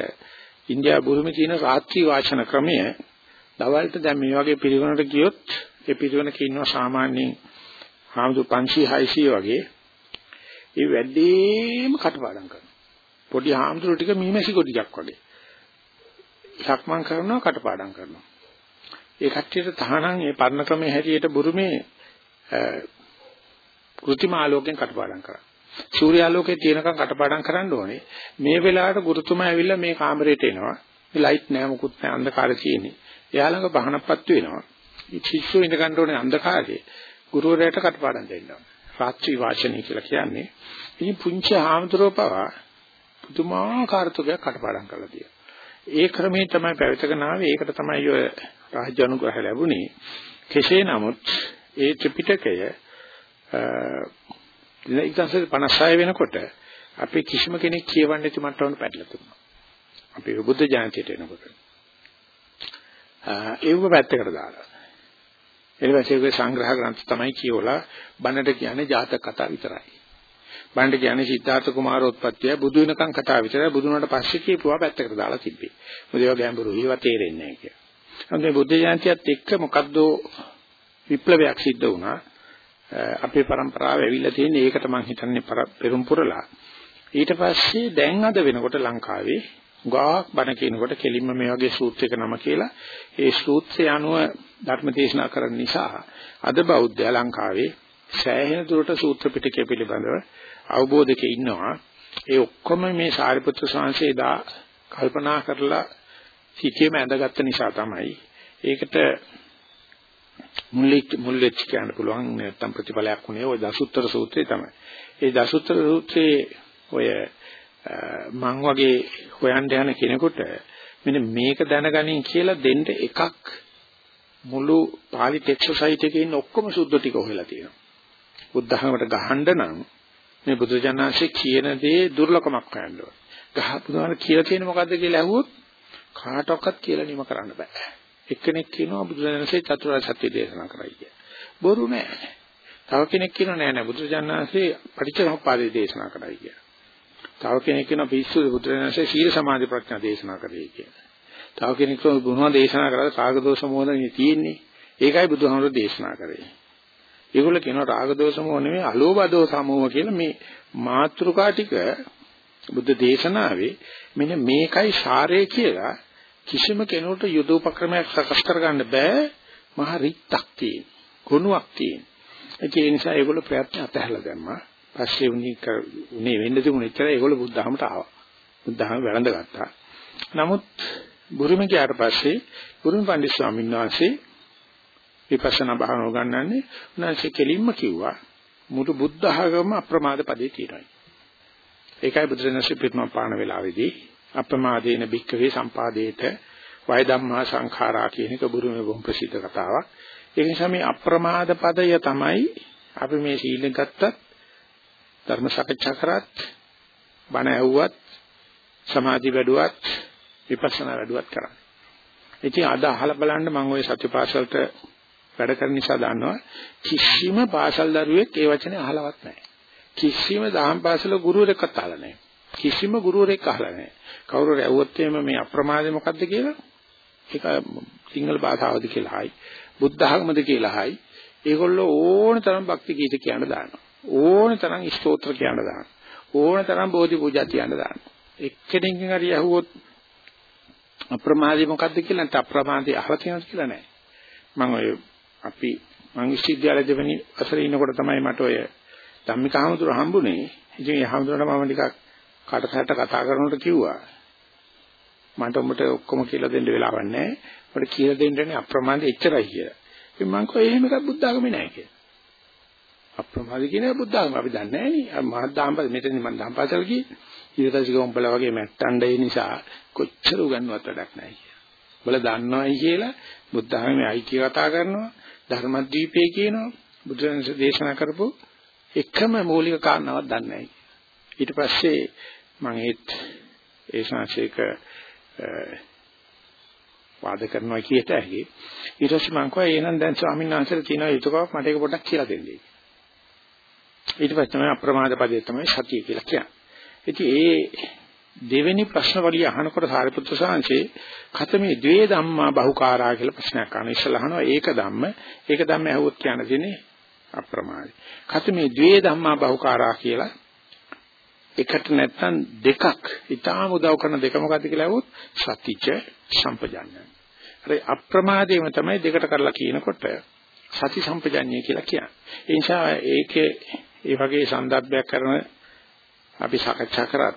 ඉන්දියා බුරුමේ තියෙන රාත්‍රී වාචන ක්‍රමය දවල්ට දැන් මේ වගේ පිරිවනට ගියොත් ඒ පිරිවනක ඉන්නවා සාමාන්‍යයෙන් හාමුදුරු 500 600 වගේ ඒ වැඩිම කටපාඩම් කරනවා. පොඩි හාමුදුරු ටික මීමැසි කොටියක් වගේ. සක්මන් කරනවා කටපාඩම් කරනවා. ඒ කට්ටියට තහනම් මේ පර්ණ ක්‍රමයේ හැටියට බුරුමේ කෘතිම ආලෝකයෙන් කටපාඩම් කරා. සූර්යාලෝකයේ තියෙනකම් කටපාඩම් කරන්න ඕනේ. මේ වෙලාවට ගුරුතුමා ඇවිල්ලා මේ කාමරේට එනවා. මේ ලයිට් නෑ මොකුත් නෑ අන්ධකාරය තියෙන්නේ. එයා ළඟ පහනක්පත් වෙනවා. ශිෂ්‍යෝ ඉඳ ගන්න ඕනේ අන්ධකාරයේ. ගුරුවරයාට කටපාඩම් දෙන්න ඕනේ. රාත්‍රී වාචනය කියලා කියන්නේ. ඉතින් පුංචි ආමතුරෝ පවා පුදුමාකාර තුගයක් කටපාඩම් කරලා තියෙනවා. ඒ ක්‍රමයේ තමයි පැවිතගෙන ආවේ. ඒකට තමයි ඔය රාජ්‍ය අනුග්‍රහ ලැබුණේ. කෙසේ නමුත් ඒ ත්‍රිපිටකය 1956 වෙනකොට අපි කිසිම කෙනෙක් කියවන්නේ නැති මට්ටමකට පැටලලා තිබුණා. අපි බුද්ධ ජයන්තියට එනකොට. ඒව පැත්තකට දාලා. ඊට පස්සේ ඒ සංග්‍රහ ග්‍රන්ථ තමයි කියවලා බණට කියන්නේ ජාතක කතා විතරයි. බණ්ඩ කියන්නේ සිද්ධාර්ථ කුමාරෝත්පත්තිය බුදු වෙනකන් කතා විතරයි බුදු වුණාට පස්සේ කියපුවා පැත්තකට දාලා තිබ්බේ. මොකද ඒවා ගැඹුරු ඒවා තේරෙන්නේ නැහැ කියලා. අන්තිම බුද්ධ ජයන්තියත් එක්ක මොකද්ද විප්ලවයක් සිද්ධ වුණා. අපේ પરම්පරාව ඇවිල්ලා තියෙන්නේ ඒකට මම හිතන්නේ පෙරම් පුරලා. ඊට පස්සේ දැන් අද වෙනකොට ලංකාවේ ගාක් බණ කියනකොට කෙලින්ම මේ වගේ සූත්‍රයක නම කියලා ඒ සූත්‍රය අනුව ධර්ම දේශනා කරන නිසා අද බෞද්ධය ලංකාවේ සෑහෙන දුරට සූත්‍ර පිටකය පිළිබඳව අවබෝධයක ඉන්නවා. ඒ ඔක්කොම මේ සාරිපුත්‍ර ස්වාමීන් දා කල්පනා කරලා සිටියේම ඇඳගත්ත නිසා තමයි ඒකට මුල්ලෙක් මුල්ලෙක් කියන්න පුළුවන් නැත්තම් ප්‍රතිඵලයක් උනේ ওই දසුත්තර සූත්‍රය තමයි. ඒ දසුත්තර සූත්‍රයේ ඔය මං වගේ හොයන්න යන කෙනෙකුට මෙන්න මේක දැනගනින් කියලා දෙන්න එකක් මුළු පාලි ටෙක්ස්ට් සයිට් එකේ ඉන්න ඔක්කොම සුද්ධ ටික හොයලා තියෙනවා. බුද්ධහමකට ගහන්න නම් මේ බුදුජානනාංශේ කියන දේ දුර්ලභමක් හොයන්න ඕනේ. ගහ බුදුහාම කියලා තියෙන මොකද්ද කියලා ඇහුවොත් කාටවත් කියලා නිම කරන්න බෑ. එක්කෙනෙක් කියනවා බුදුජානනාංශේ චතුරාර්ය සත්‍ය දේශනා කරයි කියලා. බොරු නෑ. තව කෙනෙක් කියනවා නෑ නෑ බුදුජානනාංශේ පටිච්චසමුප්පාදේ දේශනා කරයි කියලා. තව කෙනෙක් කියනවා පිස්සු බුදුජානනාංශේ සීල සමාධි ප්‍රඥා දේශනා කරයි කියලා. තව කෙනෙක් කියනවා බුදුහාම දේශනා කරලා රාග දෝෂ මොහොතේ තියෙන්නේ. ඒකයි බුදුහාමර දේශනා කරේ. ඒගොල්ලෝ කියනවා රාග දෝෂ මොහ නෙමෙයි අලෝභ දෝෂ මොහ කියලා මේ මාත්‍රිකා ටික බුද්ධ දේශනාවේ මෙන්න මේකයි සාරය කියලා කිසිම කෙනෙකුට යුද උපක්‍රමයක් සකස් කරගන්න බෑ මහ රික්තක් තියෙන ගුණයක් තියෙන ඒ නිසා ඒගොල්ලෝ ප්‍රයත්න අතහැරලා දැම්මා පස්සේ උනි උනේ වෙන්න තිබුණ ඉතල ඒගොල්ලෝ බුද්ධහමට ආවා බුද්ධහම වැළඳගත්තා නමුත් බුරුම ගියාට පස්සේ බුරුම පණ්ඩිත ස්වාමීන් වහන්සේ විපස්සනා භාවනාව ගන්නන්නේ උන්වහන්සේ කෙලින්ම කිව්වා මුළු බුද්ධ ආගම අප්‍රමාද පදේ තියෙනවා. ඒකයි බුදුරජාණන්සේ පිටම පාන වෙලාවේදී අප්‍රමාදේන භික්කවේ සම්පාදේත වය ධම්මා සංඛාරා කියන එක බුරුමේ බොහොම ප්‍රසිද්ධ කතාවක්. ඒ නිසා මේ අප්‍රමාද පදය තමයි අපි මේ සීලෙන් ගත්තත් ධර්ම සාකච්ඡා කරත් බණ ඇහුවත් සමාධි වැඩුවත් විපස්සනා වැඩුවත් කරන්නේ. ඉතින් අද අහලා බලන්න මම ওই සත්‍යපාසලට වැඩ කරන නිසා දන්නවා කිසිම පාසල් දරුවෙක් ඒ වචනේ අහලවත් නැහැ. කිසිම දහම් පාසල ගුරුවරයෙක්වත් අහලා නැහැ. කිසිම ගුරුවරයෙක් අහලා නැහැ. කවුරු රැවුවොත් එහෙම මේ අප්‍රමාදේ මොකද්ද කියලා ඒක සිංහල භාෂාවද කියලා හයි බුද්ධ ධර්මද කියලා හයි ඒගොල්ලෝ ඕන තරම් භක්ති ගීත කියන දානවා. ඕන තරම් ස්තෝත්‍ර කියන දානවා. ඕන තරම් බෝධි පූජා කියන දානවා. එක්කෙනෙක්ගෙන් හරි අහුවොත් අප්‍රමාදී මොකද්ද කියලා නැත්නම් අප්‍රමාදී අහලා තියෙනවද කියලා නැහැ. මම ඔය අපි මං විශ්වවිද්‍යාල දෙවෙනි වසරේ ඉන්නකොට තමයි මට ඔය ධම්මික හමුදුර හම්බුනේ. ඉතින් ඒ හමුදුරට මම ටිකක් කටසට කතා කරනකොට කිව්වා. මට උඹට ඔක්කොම කියලා දෙන්න වෙලාවක් නැහැ. මට කියලා දෙන්නනේ අප්‍රමාද එච්චරයි කියලා. ඉතින් මං කිව්වා එහෙම එකක් බුද්ධ ආගමේ නැහැ කියලා. අප්‍රමාදී කියන බුද්ධාගම අපි දන්නේ නැහැ නේ. මහත් දහම්පද මෙතන මම දහම්පාසල් ගියේ. ඊටසිකෝම්බල වගේ මැට්ටණ්ඩ ඒ නිසා කොච්චර උගන්වන්නවත් වැඩක් නැහැ කියලා. බල දන්නවයි කියලා බුද්ධාගමේ අයිතිය කතා කරනවා. ධර්මද්වීපේ කියනවා. බුදුරජාණන් දේශනා කරපු එකම මූලික කාරණාවක් දන්නේ නැහැ. ඊට පස්සේ මම ඒත් ඒ ශාස්ත්‍රික වාද කරනවා කියත හැකි. ඊට පස්සේ මම කිව්වා එහෙනම් දැන් ස්වාමීන් වහන්සේලා තියෙන යුතුයකමක් මට ඒක පොඩ්ඩක් කියලා දෙන්න. ඊට පස්සේ තමයි අප්‍රමාද පදේ තමයි සතිය කියලා කියන්නේ. ඉතින් ඒ දෙවෙනි ප්‍රශ්න වලිය අහනකොට සාරිපුත්‍ර සාංශේ කතමේ ද්වේ ධම්මා බහුකාරා කියලා ප්‍රශ්නයක් අහන ඉස්සලා අහනවා ඒක ධම්ම ඒක ධම්ම ඇහුවොත් කියන දෙන්නේ අප්‍රමාදී. කතමේ ද්වේ ධම්මා බහුකාරා කියලා එකට නැත්තම් දෙකක් ඊටාම උදව් කරන දෙක මොකද්ද කියලා අහුවොත් සතිච සම්පජාඤ්ඤය. අර අප්‍රමාදේම තමයි දෙකට කරලා කියනකොට සති සම්පජාඤ්ඤය කියලා කියන්නේ. ඒ නිසා ඒකේ ඒ වගේ සන්දර්භයක් කරන අපි සාකච්ඡා කරත්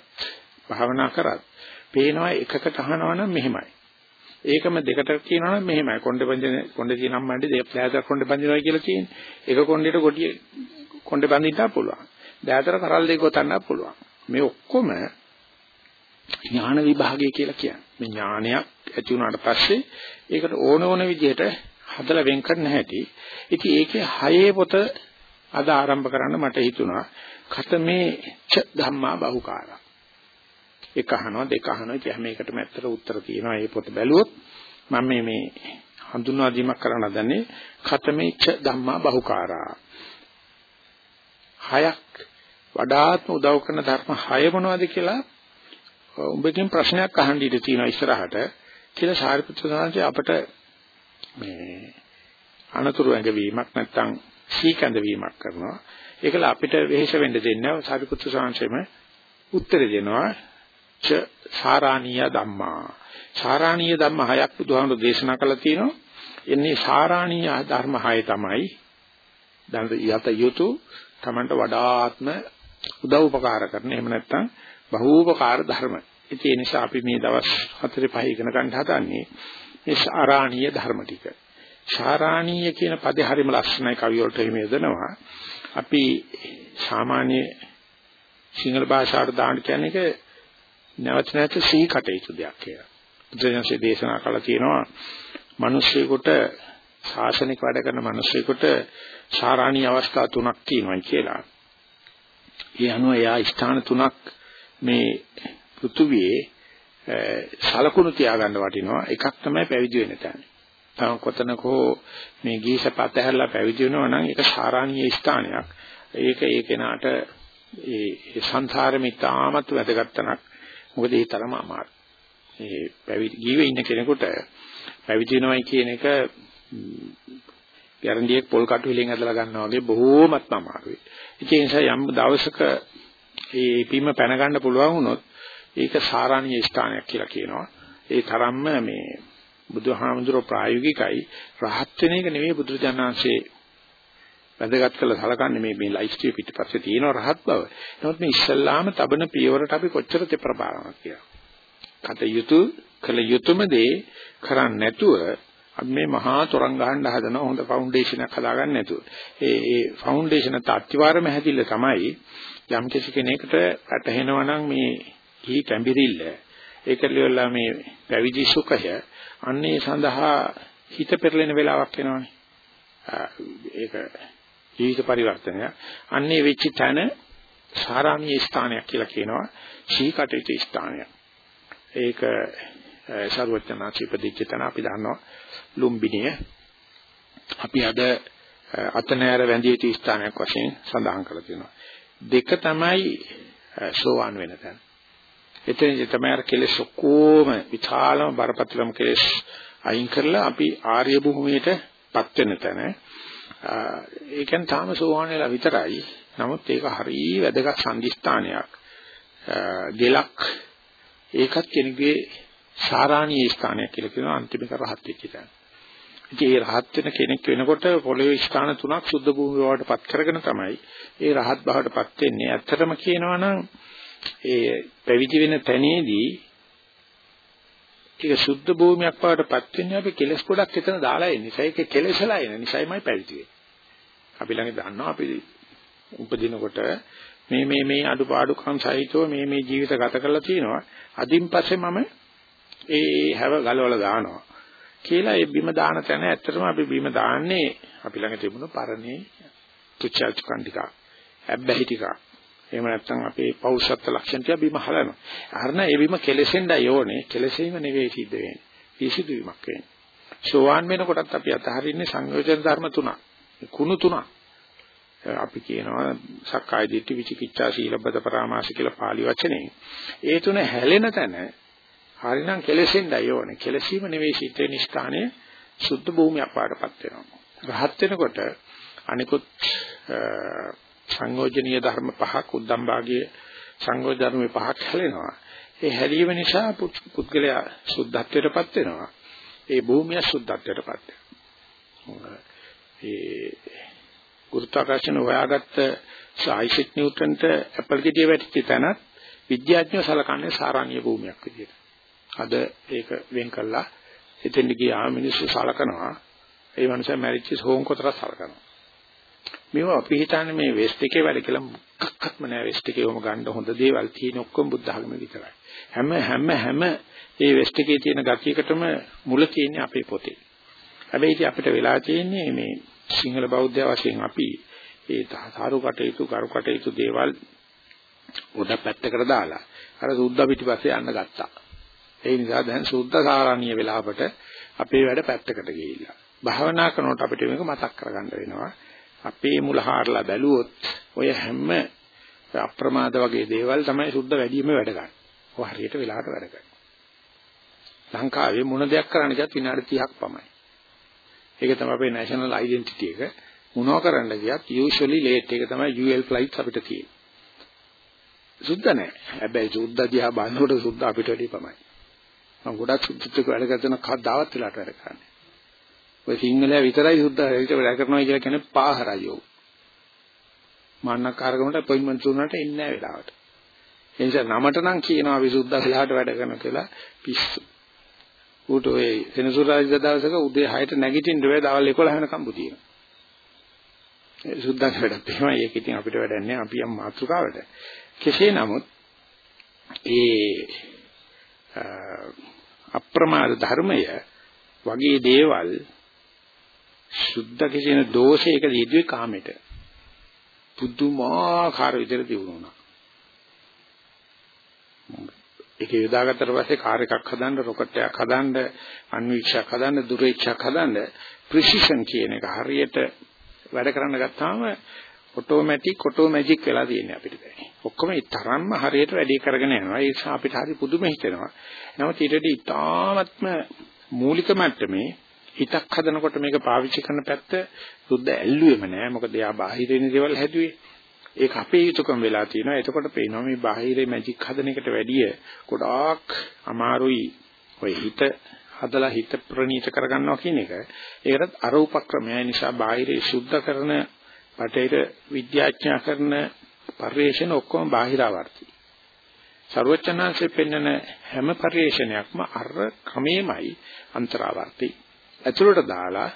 භාවනා කරත් පේනවා එකකට අහනවා නම් මෙහෙමයි. ඒකම දෙකට කියනවා නම් මෙහෙමයි. කොණ්ඩේ බඳින කොණ්ඩේ තියෙන අම්මන්ඩේ දෙයක් ප්ලෑසර් කොණ්ඩේ බඳිනවා කියලා කියන්නේ. එක කොණ්ඩේට කොටිය කොණ්ඩේ බඳින්නත් පුළුවන්. දෑතර කරල් දෙක ගොතන්නත් පුළුවන්. මේ ඔක්කොම ඥාන විභාගය කියලා කියන්නේ. මේ ඥානයක් ඇති වුණාට පස්සේ ඒකට ඕන ඕන විදිහට හදලා වෙන් කරන්න හැටි. ඉතින් ඒකේ හයේ පොත අද ආරම්භ කරන්න මට හිතුණා. කතමේ ච ධම්මා බහුකාරා. එක අහනවා දෙක අහනවා ඉතින් හැම එකටම ඇත්තට උත්තර තියෙනවා. මේ පොත බැලුවොත් මම මේ මේ හඳුන්වා දීමක් කරන්න හදන්නේ කතමේ ච ධම්මා බහුකාරා. හයක් වඩාත්ම උදව් කරන ධර්ම හය මොනවද කියලා උඹකින් ප්‍රශ්නයක් අහන්න ඉඩ තියෙනවා ඉස්සරහට කියලා සාරිපුත්‍ර සාංශය අපට මේ අනතුරු ඇඟවීමක් නැත්තම් සීකඳ වීමක් කරනවා. ඒකල අපිට වෙහෙස වෙන්න දෙන්නේ සාරිපුත්‍ර සාංශෙම උත්තර දෙනවා. ච සාරාණීය ධම්මා. සාරාණීය ධම්ම හයක් බුදුහාමුදුරු දේශනා කළා තියෙනවා. එන්නේ සාරාණීය ධර්ම හය තමයි. දැන් යත යුතු Tamanට වඩාත්ම උදව් උපකාර කරන එහෙම නැත්නම් බහූපකාර ධර්ම. ඉතින් ඒ නිසා අපි මේ දවස් 4 5 ඉගෙන ගන්න හදන්නේ මේ සාරාණීය ධර්ම ටික. සාරාණීය කියන පදේ හරිම ලස්සනයි කවි වලට එහෙම යදනවා. අපි සාමාන්‍ය සිංහල භාෂාවට දාන්න කියන්නේ ඒක නැවත නැවත සිහි කටයුතු දෙයක් කියලා. බුදුරජාණන්සේ දේශනා කළා තියෙනවා මිනිස්සෙකුට ශාසනික වැඩ කරන මිනිස්සෙකුට සාරාණීය අවස්ථා තුනක් තියෙනවා කියලා. ඒ අනුව එයා ස්ථාන තුනක් මේ පෘථුවියේ සලකුණු තියාගන්න වටිනවා. එකක් තමයි පැවිදි වෙන තැන. තව කොතනකෝ මේ ගීසපත හැරලා පැවිදි වෙනවා නම් ඒක සාරාණීය ස්ථානයක්. ඒක ඒ කෙනාට ඒ සංසාරෙම ඉතාමත් වැදගත් තැනක්. මොකද ඒ තරම අමාරු. ඒ පැවිදි ජීවේ ඉන්න කෙනෙකුට පැවිදි වෙනවයි කියන එක ගැරන්ඩියක් පොල් කටු වලින් ඇදලා ගන්නවා වගේ බොහෝමත්ම අමාරුයි. ඒ නිසා යම් දවසක මේ පිම පැන ගන්න පුළුවන් වුණොත් ඒක සාරාණීය ස්ථානයක් කියලා කියනවා. ඒ තරම්ම මේ බුදුහාමුදුරුවෝ ප්‍රායෝගිකයි රහත් වෙන එක නෙවෙයි බුදුරජාණන්සේ වැදගත් කළ සලකන්නේ මේ මේ ලයිෆ් ස්ටයිල් පිටිපස්සේ තියෙන රහත් බව. නමුත් මේ ඉස්සල්ලාම තබන පියවරට අපි කොච්චර තෙපරපාරනවා කියලා. කත යුතු කළ යුතුම දේ කරන්නේ නැතුව අපි මේ මහා තොරන් ගහන්න හදන හොඳ ෆවුන්ඩේෂන් එකක් හදාගන්න නැතුව. ඒ ඒ ෆවුන්ඩේෂන තාත්විකාරම හැදිල්ල තමයි යම් කිසි කෙනෙකුට වැටහෙනවා නම් මේ කී කැඹිරිල්ල ඒක ලියලා මේ පැවිදි සුඛය අන්නේ සඳහා හිත පෙරලෙන වෙලාවක් එනවනේ. ඒක ජීවිත පරිවර්තනය. අන්නේ වෙච්ච තැන සාරාමී ස්ථානයක් කියලා කියනවා. සීකටිත ස්ථානයක්. ඒක සර්වඥාචි ප්‍රතිච්ඡ තැන අපි දන්නවා. ලුම්බිනිය අපි අද අතනෑර වැඳිය යුතු ස්ථානයක් වශයෙන් සඳහන් කරලා තියෙනවා. දෙක තමයි සෝවාන් වෙන තැන. එතනදි තමයි අර කෙලෙස් ඔක්කොම විචාලම බරපතලම කෙලෙස් අයින් කරලා අපි ආර්ය භූමියටපත් වෙන තැන. ඒ කියන්නේ තාම සෝවාන් වෙලා විතරයි. නමුත් ඒක හරිය වැදගත් සංදිස්ථානයක්. දෙලක් ඒකත් කෙනෙකුගේ සාරාණීය ස්ථානයක් කියලා කියනවා අන්තිමක රහත් වෙච්ච තැන. ඉතින් ඒ රහත් වෙන කෙනෙක් වෙනකොට පොළවේ ස්ථාන තුනක් සුද්ධ භූමිය බවට පත් කරගෙන තමයි ඒ රහත් බවට පත් වෙන්නේ. ඇත්තටම කියනවා නම් ඒ පැවිදි වෙන තැනේදී ඒක සුද්ධ භූමියක් බවට පත් වෙන්නේ අපි කෙලස් ගොඩක් එතන දාලා ඉන්නේ. ඒක කෙලසලා එන නිසායිමයි පැවිදි වෙන්නේ. අපි ළඟ දන්නවා අපි උපදිනකොට මේ මේ මේ අඩුපාඩුකම් සහිතව මේ මේ ජීවිත ගත කරලා තිනවා. අදින් පස්සේ මම ඒ හැව ගලවලා දානවා. කියලා ඒ බිම දාන තැන ඇත්තටම අපි බිම දාන්නේ අපි ළඟ තිබුණු පරණේ තුච්චාචුකන් ටික. හැබ්බැහි ටික. එහෙම නැත්නම් අපේ පෞෂත්ව ලක්ෂණ ටික බිම හලනවා. අරන ඒ බිම කෙලෙසෙන්ඩයි ඕනේ. කෙලෙසීම නෙවෙයි සිද්ධ වෙන්නේ. පිසිදු වීමක් වෙන්නේ. සෝවාන් වෙනකොටත් අපි අතහරින්නේ සංයෝජන ධර්ම තුනක්. කුණු තුනක්. අපි කියනවා සක්කාය දිට්ඨි විචිකිච්ඡා සීලබ්බත පරාමාස කියලා pāli වචනේ. ඒ තුන හැලෙන තැන හරිනම් කෙලෙසෙන්ඩයි ඕනේ. කෙලසීම නෙවෙයි සිතේ නිස්ථානයේ සුද්ධ භූමියක් පාඩපත් වෙනවා. රහත් වෙනකොට අනිකුත් සංයෝජනීය ධර්ම පහක් උද්දම් භාගයේ සංයෝජන ධර්ම පහක් හැලෙනවා. ඒ හැලීම නිසා පුද්ගලයා සුද්ධත්වයටපත් වෙනවා. ඒ භූමිය සුද්ධත්වයටපත් වෙනවා. ඒ ගුරුත්වාකර්ෂණ හොයාගත්ත සායිසික් නිව්ටන්ට ඇපල් ගෙඩිය වැටිච්ච තැනත් විද්‍යාඥයෝ සලකන්නේ සාරාණීය භූමියක් විදියට. අද ඒක වෙන් කළා එතෙන්ට ගියා මිනිස්සු සලකනවා. ඒ මනුස්සයා මැරිච්ච හෝම් කොටර සලකනවා. මේවා අපි හිතන්නේ මේ වෙස්ට් එකේ වැඩ කියලා මොකක්වත්ම නෑ වෙස්ට් එකේ වම ගන්න හොඳ දේවල් තියෙන ඔක්කොම බුද්ධ ධර්ම විතරයි. හැම හැම හැම මේ වෙස්ට් එකේ තියෙන ගතියකටම මුල තියෙන්නේ අපේ පොතේ. හැබැයි ඉතින් අපිට වෙලා තියෙන්නේ මේ සිංහල බෞද්ධ වශයෙන් අපි ඒ සාරු කටයුතු කරු කටයුතු දේවල් පොඩ පැත්තකට දාලා අර සුද්ධ පිටිපස්සේ යන්න ගත්තා. ඒ නිසා දැන් සුද්ධ සාරාණීය වෙලාවට අපේ වැඩ පැත්තකට ගිහිල්ලා. භාවනා කරනකොට අපිට මේක මතක් කරගන්න වෙනවා. අපේ මුල හාරලා බැලුවොත් ඔය හැම අප්‍රමාද වගේ දේවල් තමයි සුද්ධ වැඩිම වැඩ ගන්න. ඔය හරියට වෙලාවට වැඩ ගන්න. ලංකාවේ මොන දෙයක් කරන්න ගියත් විනාඩි 30ක් පමණයි. ඒක තමයි අපේ national identity එක. මොනවා කරන්න ගියත් usually late එක තමයි UL flights අපිට තියෙන්නේ. සුද්ධ නැහැ. හැබැයි සුද්ධ දිහා බලනකොට සුද්ධ අපිට වැඩි පමණයි. මම ගොඩක් සුද්ධක වැඩ කරන කවදාවත් වෙලාවට වැඩ කරන්නේ. ඔය සිංහලයා විතරයි සුද්ධ හිත වැඩ කරනවා කියලා කියන්නේ පාහරයෝ. මන්නකාරකමට අපොයින්ට්මන්ට් දුන්නාට එන්නේ නැහැ වෙලාවට. ඒ නිසා නමට නම් කියනවා විසුද්ධ වෙලාවට වැඩ කරන කියලා පිස්සු. ඌට ඔය සෙනසුරාදා දවසක උදේ 6ට නැගිටින්න වෙයි දවල් 11 වෙනකම් බුදිනවා. ඒ සුද්ධක් වැඩක් එහෙමයි ඒක ඉතින් අපිට වැඩක් නැහැ අපි යම් මාතෘකාවට. කෙසේ නමුත් ඒ අප්‍රමාද ධර්මය වගේ දේවල් සුද්ධ කිසින දෝෂයක දීදුවේ කාමෙට පුදුමාකාර විදිහට දිනුනා. ඒක යොදාගත්තට පස්සේ කාර් එකක් හදන්න, රොකට් එකක් හදන්න, අන්වීක්ෂයක් හදන්න, දුරේක්ෂයක් හදන්න ප්‍රිසිෂන් කියන එක හරියට වැඩ කරන්න ගත්තාම ඔටෝමැටික් ඔටෝමැජික් වෙලා තියෙන්නේ අපිට දැන්. ඔක්කොම ඒ තරම්ම හරියට වැඩි කරගෙන යනවා. ඒ නිසා අපිට හරි පුදුම හිතෙනවා. නමුත් ඊටදී ඉතාමත්ම මූලික මට්ටමේ හිතක් හදනකොට මේක පාවිච්චි කරන පැත්ත සුද්ධ ඇල්ලුවේම නෑ. මොකද එයා බාහිර වෙන දේවල් හැදුවේ. ඒක අපේ යුතුයකම වෙලා තියෙනවා. එතකොට පේනවා මේ බාහිරේ මැජික් හදන එකට වැඩිය ගොඩාක් අමාරුයි. ඔය හිත හදලා හිත ප්‍රණීත කරගන්නවා කියන එක. ඒකටත් අර උපක්‍රමය නිසා බාහිරේ සුද්ධ කරන බටේර විද්‍යාඥයා කරන පරිශ්‍රණ ඔක්කොම බාහිරාවර්ති. ਸਰවචනාංශයෙන් පෙන්වන හැම පරිශ්‍රණයක්ම අර ක්‍රමෙමයි අන්තරාවර්ති. ඇතුළට දාලා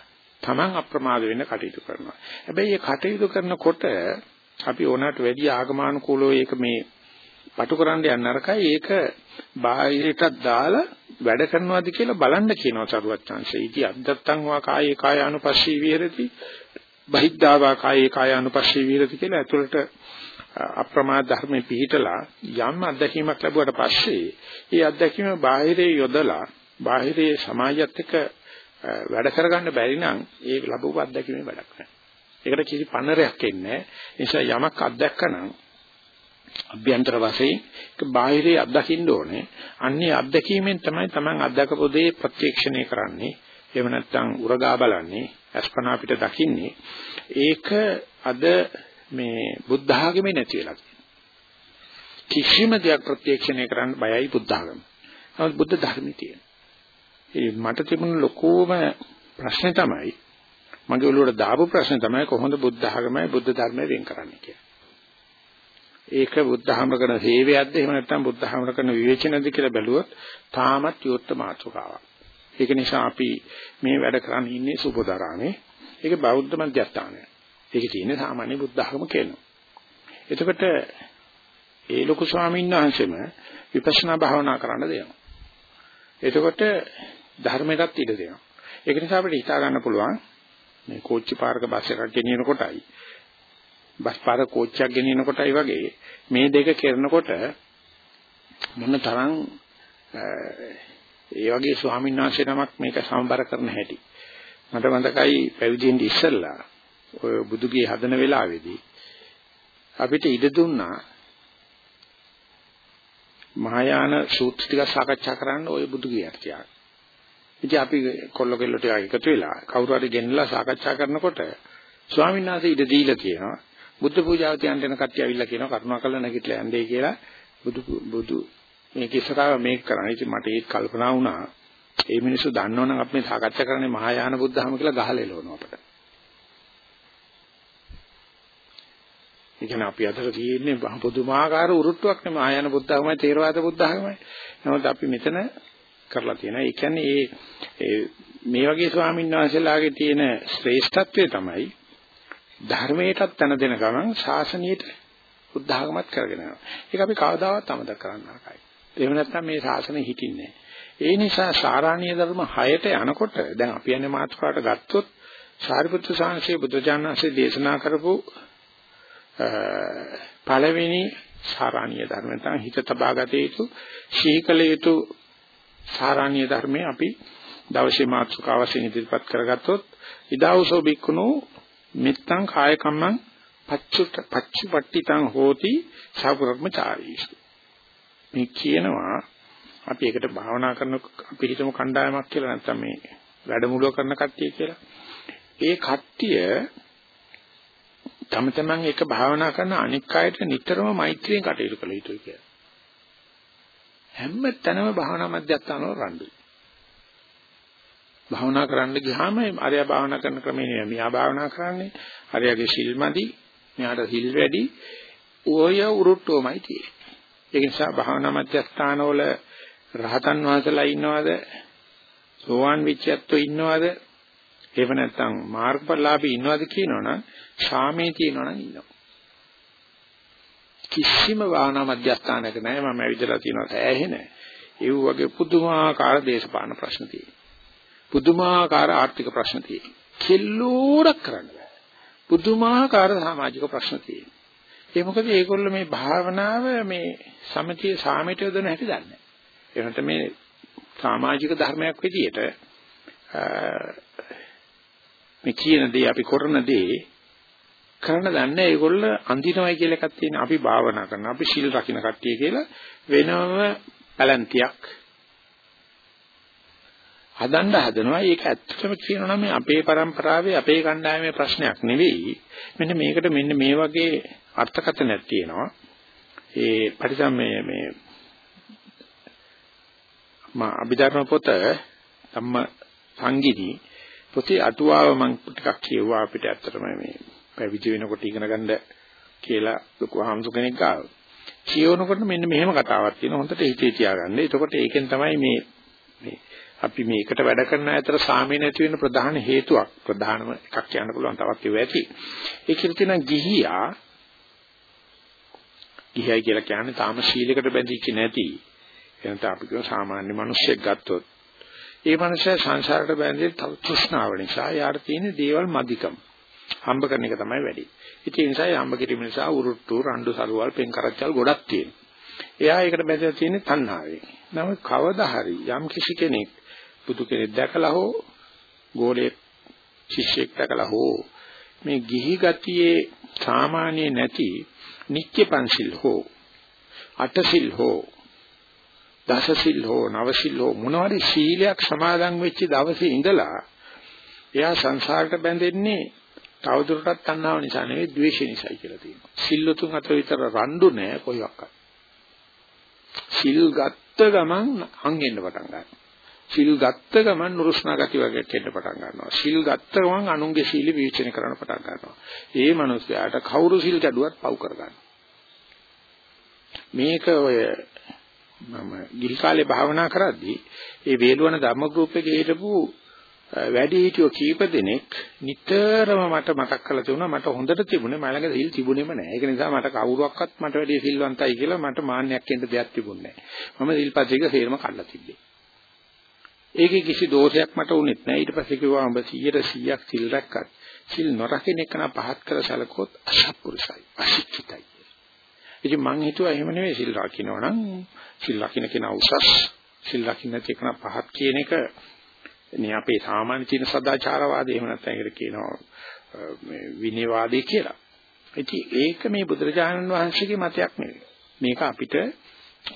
Taman අප්‍රමාද වෙන්න කටයුතු කරනවා. හැබැයි මේ කටයුතු කරනකොට අපි ඕනකට වැඩි ආගමානුකූලව ඒක මේ පටු කරන්න යන්න අරකයි ඒක බාහිරටත් දාලා වැඩ කරනවාද කියලා බලන්න කියනවා සරුවච්චාන්සේ. ඉති අද්දත්තං වා කායේ කායානුපස්සී විහෙරති බහිද්ධාවා කායේ කායානුපස්සී විහෙරති කියලා ඇතුළට අප්‍රමාද ධර්මයේ පිහිටලා යම් අත්දැකීමක් ලැබුවට පස්සේ ඒ අත්දැකීම බාහිරේ යොදලා බාහිරේ සමාජයත් එක්ක වැඩ කරගන්න බැරි නම් ඒ ලැබුව අත්දැකීමේ වැඩක් නැහැ. ඒකට කිසි පන්නරයක් එන්නේ නැහැ. ඒ නිසා යමක් අත්දැක්කනම් අභ්‍යන්තර වශයෙන් ඒක බාහිරේ අත්දකින්න ඕනේ. අන්නේ අත්දැකීමෙන් තමයි Taman අත්දකපු දේ ප්‍රත්‍යක්ෂණය කරන්නේ. එහෙම නැත්නම් උරගා බලන්නේ, අස්පනා පිට දකින්නේ. ඒක අද මේ බුද්ධ ආගමේ නැති වෙලා කිසිම දෙයක් ප්‍රත්‍යක්ෂණය කරන්න බයයි බුද්ධ ආගම. නමුත් බුද්ධ ධර්මයේ තියෙන. ඒ මට තිබුණ ලොකෝම ප්‍රශ්නේ තමයි මගේ ඔළුවට දාපු ප්‍රශ්නේ තමයි කොහොමද බුද්ධ ආගමයි බුද්ධ ධර්මය වෙන් කරන්නේ කියලා. ඒක බුද්ධ ආගම කරන සේවයක්ද එහෙම නැත්නම් බුද්ධ ආගම කරන විවේචනද කියලා බැලුවොත් තාමත් යොත්ත මාතෘකාවක්. ඒක නිසා අපි මේ වැඩ කරන් ඉන්නේ සුබදරානේ. ඒක බෞද්ධ මධ්‍යස්ථානය. ඒක තියෙන්නේ සාමාන්‍ය බුද්ධ ආගම කියනවා. එතකොට ඒ ලොකු ස්වාමීන් වහන්සේම විපස්සනා භාවනා කරන්න දෙනවා. එතකොට ධර්මයටත් ඉඩ දෙනවා. ඒක නිසා අපිට හිතා ගන්න පුළුවන් මේ කෝච්චි පාරක බස් එකක් ගෙනියනකොටයි බස් පාර කෝච්චියක් ගෙනියනකොටයි වගේ මේ දෙක කරනකොට මොන තරම් ඒ වගේ ස්වාමීන් වහන්සේ නමක් මේක සමබර කරන හැටි මට මතකයි පැවිදෙන්න ඉස්සෙල්ලා ඔය බුදුගේ හදන වෙලාවේදී අපිට ඉඩ දුන්නා මහායාන සූත්‍ර ටික සාකච්ඡා කරන්න ওই බුදුගේ අර්ථය. ඉතින් අපි කොල්ල කෙල්ල ටික එකතු වෙලා කවුරු හරි ගෙන්නලා සාකච්ඡා කරනකොට ස්වාමීන් වහන්සේ ඉඩ දීලා කියනවා බුද්ධ පූජාව තියන්න එන කට්ටිය ඇවිල්ලා කියනවා කරුණාකරලා නැගිටලා යන්නේ කියලා බුදු බුදු මේක ඉස්සරහා මේක කරන්න. ඉතින් මට ඒක කල්පනා වුණා. ඒ මිනිස්සු දන්නවනම් අපි මේ සාකච්ඡා කරන්නේ මහායාන බුද්ධහම කියලා ගහලා එලවනවා අපට. ඒ කියන්නේ අපි අතර තියෙන්නේ පුදුමාකාර උරුට්ටුවක් නේ මහායාන බුද්ධහමයි තේරවාද බුද්ධහමයි. නමුත් අපි මෙතන කරලා තියෙනවා. ඒ කියන්නේ ඒ මේ වගේ ස්වාමීන් වහන්සේලාගේ තියෙන ශ්‍රේෂ්ඨත්වය තමයි ධර්මයටත් තන දෙන ගමන් ශාසනීයට බුද්ධාගමත් කරගෙන යනවා. ඒක අපි කවදාවත් අමතක කරන්න නරකයි. එහෙම නැත්නම් මේ ශාසනය හිටින්නේ ඒ නිසා සාරාණීය ධර්ම 6ට යනකොට දැන් අපි යන්නේ මාතෘකාවට ගත්තොත් සාරිපුත්‍ර සාංශේ බුදුජානනාංශේ දේශනා කරපු පළවෙනි සාරාණීය ධර්ම නැත්නම් හිත තබාගත යුතු ශීකල යුතු සාරාණීය ධර්මයේ අපි දවසේ මාතෘකාව වශයෙන් ඉදිරිපත් කරගත්තොත් ඉදාවසෝ බික්කුණෝ මෙත්තං කාය කම්මං පච්චුට පච්චුපට්ඨිතං හෝති සාපරක්මචාරීසු මේ කියනවා අපි ඒකට භාවනා කරන අපි හිතමු කණ්ඩායමක් කියලා නැත්නම් මේ වැඩමුළුව කරන කට්ටිය කියලා ඒ කට්ටිය තම තමන් එක භාවනා කරන අනික් අයට නිතරම මෛත්‍රියෙන් කටයුතු කළ යුතුයි කියලා. හැම තැනම භාවනා මධ්‍යස්ථාන වල රණ්ඩුයි. භාවනා කරන්න ගියාම අරයා භාවනා කරන ක්‍රමේ නෙවෙයි මෙයා භාවනා කරන්නේ. අරයාගේ සිල්මදි, මෙයාට සිල් වැඩි, ඔය උරුට්ටෝමයි තියෙන්නේ. ඒ නිසා භාවනා මධ්‍යස්ථාන වල රහතන් වහන්සේලා ඉන්නවද? සෝවාන් විච්‍යත්තු ඉන්නවද? එහෙම නැත්නම් මාර්ගඵලලාභී ඉන්නවද කියනවනම් ශාමේ තියෙනවනම් ඉන්නවා. කිසිම වාහන මධ්‍යස්ථානයක නැහැ මම ඇවිදලා තියෙනවා සෑහෙන. ඒ වගේ පුදුමාකාර දේශපාලන ප්‍රශ්න තියෙනවා. පුදුමාකාර ආර්ථික ප්‍රශ්න තියෙනවා. කෙල්ලෝරක් කරන්න බෑ. පුදුමාකාර සමාජික ප්‍රශ්න තියෙනවා. ඒ මොකද මේගොල්ලෝ මේ භාවනාව මේ සමතිය සාමිත යොදන හැටි දන්නේ නැහැ. එනට මේ සමාජික ධර්මයක් විදියට මේ කියන දේ අපි කරන දේ කරන්න දන්නේ ඒගොල්ල අන්දිනවයි කියලා එකක් තියෙන අපි භාවනා කරන අපි සිල් රකින්න කට්ටිය කියලා වෙනම පැලන්තියක් හදන්න හදනවා. ඒක ඇත්තටම කියනවා නම් අපේ પરම්පරාවේ අපේ කණ්ඩායමේ ප්‍රශ්නයක් නෙවෙයි. මෙන්න මේකට මෙන්න මේ වගේ අර්ථකථනයක් තියෙනවා. ඒ පරිසම් මේ මේ මා අභිධර්ම පොත ධම්ම සංගීතී පොතේ අටුවාව මම ටිකක් කියුවා අපිට ඇත්තටම මේ පැවිදි වෙනකොට ඉගෙන ගන්න කියලා ලොකු හම්සු කෙනෙක් ආව. කියවනකොට මෙන්න මෙහෙම කතාවක් තියෙනවා හොඳට හිතේ තියාගන්න. එතකොට ඒකෙන් තමයි මේ මේ අපි මේකට වැඩ කරන අතර සාමය නැති වෙන ප්‍රධාන හේතුවක් ප්‍රධානම එකක් කියන්න පුළුවන් තවත් ඒව ඇති. ඒ කියලා තියෙන ගිහියා ගිහියයි කියලා කියන්නේ තාම ශීලයකට බැඳිච්ච නැති එනත අපි කියන සාමාන්‍ය මිනිස්සෙක් ගත්තොත් ඒ මනුස්සයා සංසාරයට බැඳෙන්නේ තව තෘෂ්ණාව නිසා යාට තියෙන දේවල් මදිකම. හම්බ කරන එක තමයි වැඩි. ඉතින් ඒ නිසා හම්බ කිරීම නිසා උරුට්ටු රණ්ඩු සරුවල් පෙන් කරච්චල් ගොඩක් තියෙනවා. එයා ඒකට බැඳලා තියෙන්නේ තණ්හාවෙන්. නමුත් කවදා හරි යම් කිසි කෙනෙක් බුදු කෙනෙක් දැකලා හෝ ගෝලයේ ශිෂ්‍යෙක් දැකලා හෝ මේ ගිහි ගතියේ සාමාන්‍ය නැති නිත්‍ය පන්සිල් හෝ අටසිල් හෝ දසසිල් හෝ නවසිල් හෝ මොනවාරි සීලයක් සමාදන් වෙච්ච දවසේ ඉඳලා එයා සංසාරට බැඳෙන්නේ තවදුරටත් තණ්හාව නිසා නෙවෙයි ද්වේෂය නිසායි කියලා තියෙනවා. සිල්ලුතුන් අතර විතර රණ්ඩු නෑ කොයිවත්. සිල් ගත්ත ගමන් හංගෙන්න පටන් ගන්නවා. සිල් ගත්ත ගමන් නුරුස්නා ගති වගේ කෙන්න පටන් ගන්නවා. සිල් ගත්ත ගමන් අනුන්ගේ සීල විචින කරන්න පටන් ගන්නවා. ඒ මනුස්සයාට කවුරු සිල් කැඩුවත් පව් කරගන්නවා. මේක ඔය මම ගිහි කාලේ භාවනා කරද්දී ඒ වේලවන ධර්ම ගෲප් එකේ හිටපු වැඩි හිටියෝ කීප දෙනෙක් නිතරම මට මතක් කරලා තිබුණා මට හොඳට තිබුණේ මම ළඟ සිල් තිබුණේම නැහැ. ඒක නිසා මට කවුරුවක්වත් මට වැඩි සිල්වන්තයි කියලා මට මාන්නයක් එන්න දෙයක් තිබුණේ නැහැ. මම සිල්පදයක සේරම කඩලා තිබ්බේ. ඒකේ කිසි දෝෂයක් මට වුණෙත් නැහැ. ඊට පස්සේ කිව්වා ඔබ 100%ක් සිල් රැක්කත් සිල් නොරකින්න එක නම් පහත් කර සැලකුවොත් අසත්පුරුසයි, අශික්ෂිතයි. ඉතින් මං හිතුවා එහෙම නෙවෙයි සිල් රකින්නවනම් සිල් රකින්න කෙනා උසස්, සිල් රකින්න නැති කෙනා පහත් කියන එක මේ අපේ සාමාන්‍ය තියෙන සදාචාරවාදී එහෙම නැත්නම් ඒකට කියනවා මේ විනයවාදී කියලා. ඉතින් ඒක මේ බුදුරජාණන් වහන්සේගේ මතයක් නෙවෙයි. මේක අපිට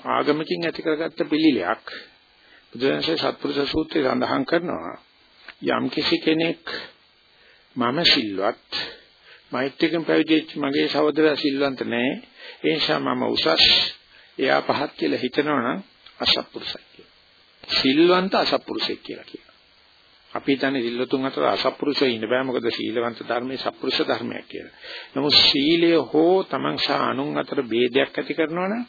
ආගමකින් ඇති කරගත්ත පිළිලයක්. බුදුරජාණන්සේ සත්පුරුෂ සූත්‍රයේ සඳහන් කරනවා යම් කිසි කෙනෙක් මම සිල්වත් මෛත්‍රිකම් පැවිදිච්ච මගේ සහෝදරයා සිල්වන්ත නැහැ. ඒ නිසා මම උසස් එයා පහත් කියලා හිතනවනම් අසත්පුරුෂයි කියලා. සිල්වන්ත අසත්පුරුෂයෙක් කියලා කියනවා. අපි හිතන්නේ සිල්වතුන් අතර අසත්පුරුෂයෝ ඉන්න බෑ මොකද සීලවන්ත ධර්මයේ සත්පුරුෂ ධර්මයක් කියලා. නමුත් සීලය හෝ තමන් සහ අනුන් අතර ભેදයක් ඇති කරනවනම්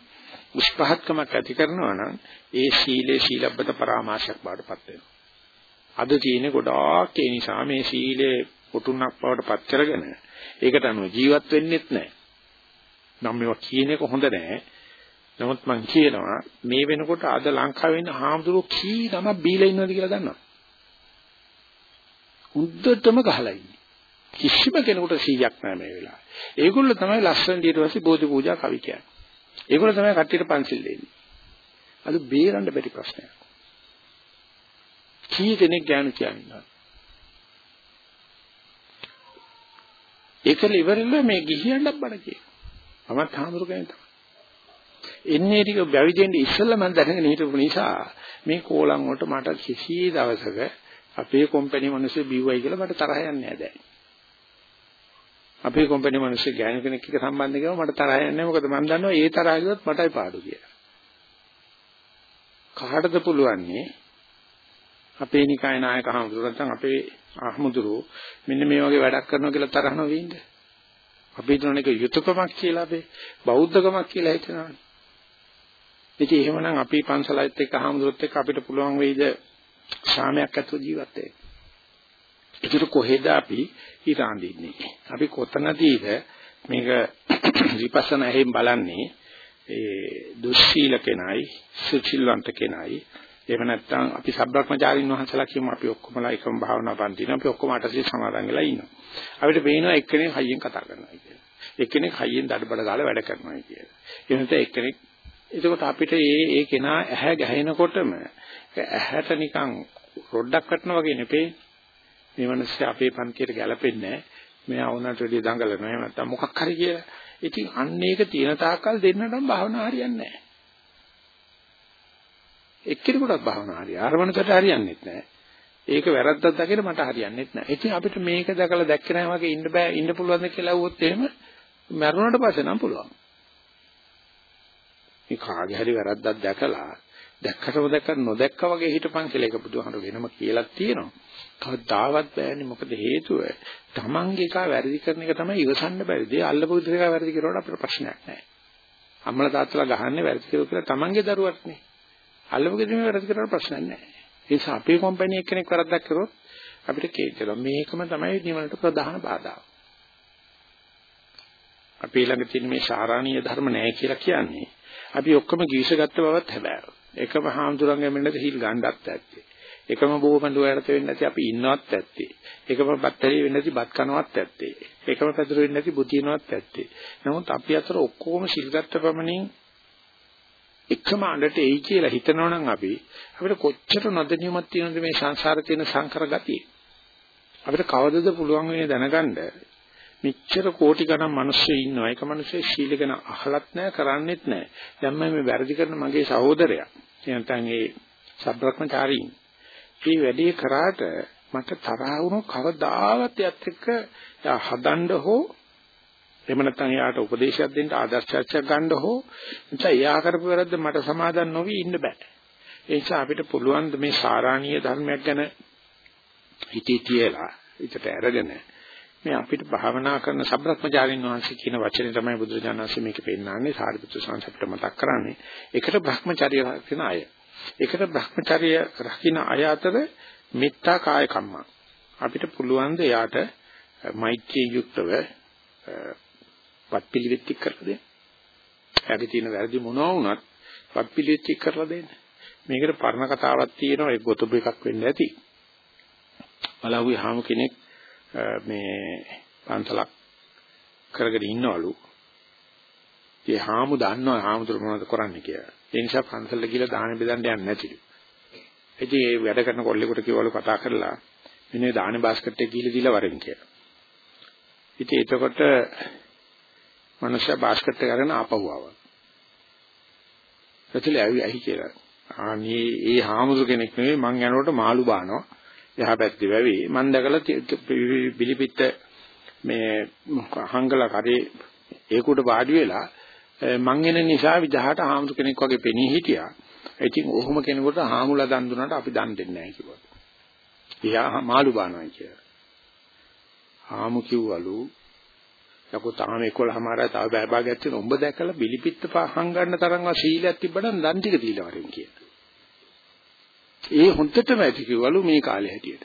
උස්පහත්කමක් ඇති කරනවනම් ඒ සීලේ සීලබ්බත පරාමාශයක් බාටපත් වෙනවා. අද තියෙන ගොඩාක් ඒ නිසා මේ සීලේ පුතුණක් බවට පත් කරගෙන ඒකට අනුව ජීවත් වෙන්නෙත් නැහැ. නම් මේවා කියන එක හොඳ නැහැ. නමුත් මම කියනවා මේ වෙනකොට අද ලංකාවේ ඉන්න හාමුදුරුවෝ කී නම බීලා ඉන්නවද කියලා දන්නවද? උද්දටම ගහලා ඉන්නේ. කිසිම කෙනෙකුට 100ක් නැහැ මේ වෙලාවේ. ඒගොල්ලෝ තමයි ලස්සන ඊට පස්සේ බෝධි පූජා කවි කියන්නේ. ඒගොල්ලෝ තමයි කට්ටියට පන්සිල් දෙන්නේ. අද බේරන්න බැරි ප්‍රශ්නයක්. කී දෙනෙක් ඥාන කියන්නේ. ඒකල ඉවරෙල්ල මේ ගිහියන්ට බණ කියනවා. මමත් හාමුදුරු කෙනෙක් තමයි. එන්නේ ටික බැවිදෙන්න ඉස්සෙල්ලා මම දැනගෙන හිටපු නිසා මේ කෝලම් වලට මට කිසි දවසක අපේ කම්පැනි මිනිස්සු බිව්වයි කියලා මට තරහ යන්නේ නැහැ දැන්. අපේ කම්පැනි මිනිස්සු ගෑනු කෙනෙක් එක්ක සම්බන්ධ කරව මට තරහ යන්නේ නැහැ මොකද මම දන්නවා ඒ තරහ ගියොත් මටයි පාඩු කියලා. කාටද පුළුවන්නේ අපේ නිකාය නායක හමුදුර නැත්නම් අපේ අහමුදුරු මෙන්න මේ වගේ වැඩක් කරනවා කියලා තරහ නොවෙන්න. අපි හිතන එක යුතුයකමක් කියලා අපේ බෞද්ධකමක් කියලා හිතනවානේ. ඉතින් එහෙමනම් අපි පන්සලයිත් එක්ක අහමුදුරත් එක්ක අපිට පුළුවන් වෙයිද ශාමයක් ඇතුව ජීවත් වෙන්න. ඒකට කොහෙද අපි ඉරාඳින්නේ? අපි කොතනදීද මේක විපස්සනා හැෙන් බලන්නේ ඒ දුස්සීල කෙනයි සුචිල්වන්ත කෙනයි එහෙම නැත්නම් අපි සබ්‍රක්‍මචාරින් වහන්සලා කියමු අපි ඔක්කොමලා එකම භාවනා පන්තින අපි ඔක්කොම අටසිය සමාදන් වෙලා ඉන්නවා. අපිට පේනවා එක්කෙනෙක් හයියෙන් කතා කරනවා කියලා. එක්කෙනෙක් හයියෙන් දඩබඩ ගාලා වැඩ කරනවා කියලා. එහෙනම් එක්කෙනෙක් එතකොට අපිට මේ ඒ කෙනා ඇහැ ගැහෙනකොටම ඇහැට නිකන් රොඩක් වටනවා වගේ නෙපේ. මේ මිනිස්සු අපේ පන්තියට ගැලපෙන්නේ නැහැ. මෙයා වුණාට වැඩි දඟලනවා. එහෙම නැත්නම් මොකක් හරි කියලා. ඉතින් අන්න ඒක තියෙන තාක්කල් දෙන්නටම භාවනා හරියන්නේ නැහැ. එක්කෙනෙකුටත් භාවනා හරිය. ආරමණකට හරියන්නේ නැහැ. ඒක වැරද්දක් දකින මට හරියන්නේ නැහැ. ඉතින් අපිට මේක දැකලා දැක්කේ නැහැ වගේ ඉන්න බෑ ඉන්න පුළුවන්ද කියලා අහුවොත් එහෙම මරුණාට පස්සේ නම් පුළුවන්. මේ කාගේ හරි වැරද්දක් දැකලා දැක්කටම දැක්ක නොදැක්ක වගේ හිටපන් කියලා ඒක බුදුහාමුදුරු වෙනම කියලා තියෙනවා. කවදාවත් බෑනේ මොකද හේතුව? Tamange එක වැරදි කරන එක තමයි ඉවසන්න බැරි දේ. අල්ලපු විතර එක වැරදි කරුවාට අපිට ප්‍රශ්නයක් නැහැ. අම්මලා තාත්තලා ගහන්නේ වැරදි කරුවා කියලා Tamange දරුවක්නේ. අල්ලපු ගෙදර වැරදි කරුවාට ප්‍රශ්නයක් නැහැ. ඒ නිසා අපේ කම්පැනි එක්කෙනෙක් වැරද්දක් කරොත් අපිට කේන්තිලා මේකම තමයි නිවනට ප්‍රධාන බාධාව. අපි ළඟ තියෙන මේ සාරාණීය ධර්ම නැහැ කියලා කියන්නේ අපි ඔක්කොම ගීසගත්ත බවත් හැබැයි එකම හාමුදුරන්ගෙන් මෙන්නද හිල් ගන්නත් ඇත්තේ. එකම බෝමඬුව යටතේ වෙන්නේ නැති අපි ඉන්නවත් ඇත්තේ. එකම බත්තරිය වෙන්නේ නැති බත් කනවත් ඇත්තේ. එකම පැදුර වෙන්නේ නැති බුතියනවත් ඇත්තේ. නමුත් අපි අතර ඔක්කොම සිල්ගත්ත පමණින් එකම අඬට එයි කියලා හිතනවනම් අපි අපිට කොච්චර නොදැනීමක් තියෙනවද මේ සංසාරේ තියෙන සංකර ගතිය. අපිට කවදද පුළුවන් වෙන්නේ දැනගන්න මෙච්චර කෝටි ගණන් මිනිස්සු ඉන්නවා. ඒක මිනිස්සේ ශීල ගැන අහලත් නැහැ, කරන්නෙත් නැහැ. දැන් මම මේ වැරදි කරන මගේ සහෝදරයා. එනතන් ඒ සබ්‍රක්‍මචාරීන්. මේ වැඩේ කරාට මට තරහ වුණොත් කවදාවත් එයත් එක්ක හදන්න හෝ එහෙම නැත්නම් එයාට උපදේශයක් දෙන්න ආදර්ශයක් ගන්න හෝ නිසා එයා කරපු වැරද්ද මට සමාදන් නොවි ඉන්න බෑ. ඒ නිසා අපිට පුළුවන් මේ සාරාණීය ධර්මයක් ගැන හිතේ තියලා හිතට අරගෙන මේ අපිට භාවනා කරන සබ්‍රක්‍මචාරින් වහන්සේ කියන වචනේ තමයි බුදුරජාණන් වහන්සේ මේක පෙන්නන්නේ සාරිපුත්‍ර සංසප්ත මතක් කරන්නේ. ඒකට භ්‍රමචාරිය රකින්න අය. ඒකට භ්‍රමචාරිය රකින්න අය අතර මෙත්තා කාය කම්ම. අපිට පුළුවන් ද යාට මෛත්‍රී යුක්තව පත්පිලිවෙත් කරලා දෙන්න. එයාගේ තියෙන වැරදි මොනවා වුණත් පත්පිලිවෙත් කරලා දෙන්න. මේකට පරණ කතාවක් තියෙනවා ඒ ගොතබ එකක් වෙන්න ඇති. බලවුවේ හාමු කෙනෙක් මේ පන්සලක් කරගෙන ඉන්නවලු. ඒ හාමු දන්නවා හාමුදුර මොනවද කරන්නේ කියලා. ඒ නිසා පන්සලට ගිහලා දාන බෙදන්න යන්නේ නැතිලු. ඉතින් ඒ වැඩ කරන කොල්ලෙකුට කිව්වලු කතා කරලා මෙන්න දාන බාස්කට් එක ගිහලා දීලා වරෙන් කියලා. ඉතින් එතකොට මනුෂ්‍ය බාස්කට් එක අරගෙන ආපහු ආවා. එතල ඇවි ඇහි කියලා. ආනේ ඒ හාමුදුර කෙනෙක් නෙවෙයි මං යනකොට මාළු බානවා. එහා පැත්තේ වැවි මං දැකලා බිලිපිට මේ හංගලා කරේ ඒකට වාඩි වෙලා මං එන නිසා විදහාට හාමුදුර කෙනෙක් වගේ පෙනී හිටියා. ඉතින් ඔහොම කෙනෙකුට හාමුලා දන් දුන්නාට අපි දන් දෙන්නේ නැහැ කිව්වා. එයා මාළු බානවා කියලා. හාමු කිව්වලු යකෝ තාම 11මාරයි තව බෑ බා ගැත්තේ උඹ දැකලා බිලිපිත්ත පහන් ගන්න තරම්ව සීලයක් තිබ්බනම් දන් ටික දීලා වරින් කියලා. ඒ හොන්දටම ඇති කිව්වලු මේ කාලේ හැටියට.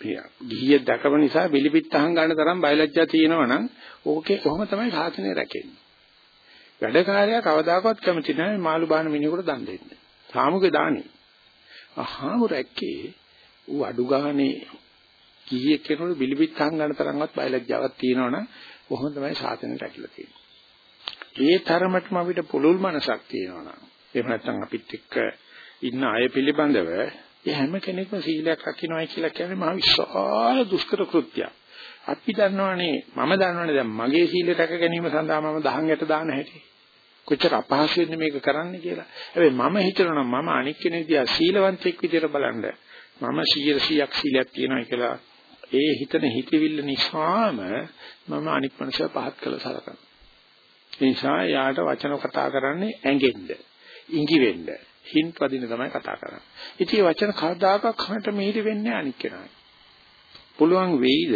මේ ගිහිය දැකපු නිසා බිලිපිත්ත අහන් ගන්න තරම් බයලජ්ජා තියෙනවා නම් ඕකේ කොහොම තමයි සාසනය රැකෙන්නේ. වැඩකාරයා කවදාකවත් කැමති නැහැ මාළු බාන මිනිහෙකුට දන් දෙන්න. සාමුගේ දානේ. අහාමු රැක්කේ ඌ අඩු ගානේ කීයක් කෙනෙකුට බිලිපිත් අහන් ගන්න තරම්වත් බයලජ්ජාවක් තියෙනවනම් කොහොම තමයි සාසනය රැකිලා තියෙන්නේ. ඒ තරමටම අපිට පුළුල් මනසක් තියෙනවනම් එහෙම නැත්නම් අපිත් එක්ක ඉන්න අය පිළිබඳව ඒ හැම කෙනෙක්ම සීලයක් රකින්නයි කියලා කියන්නේ මහ විශාල දුෂ්කර කෘත්‍යයක්. අපි දන්නවනේ මම දන්නවනේ දැන් මගේ සීල රැක ගැනීම සඳහා මම දහං යට දාන හැටි. කොච්චර අපහසු වෙන්නේ මේක කරන්න කියලා. හැබැයි මම හිතනවා නම් මම අනික් කෙනෙක් දිහා සීලවන්තෙක් විදියට බලන්න මම 100ක් සීලයක් තියනවා කියලා ඒ හිතන හිතවිල්ල නිසාම මම අනික් මනුස්සය පහත් කළ සලකනවා. ඒ නිසා යාට වචන කතා කරන්නේ ඇඟෙන්න, ඉඟි වෙන්න, හින් පදින තමයි කතා කරන්නේ. ඉතින් මේ වචන කවදාකවත් කනට මිහිරි වෙන්නේ අනික් කෙනායි. පුළුවන් වෙයිද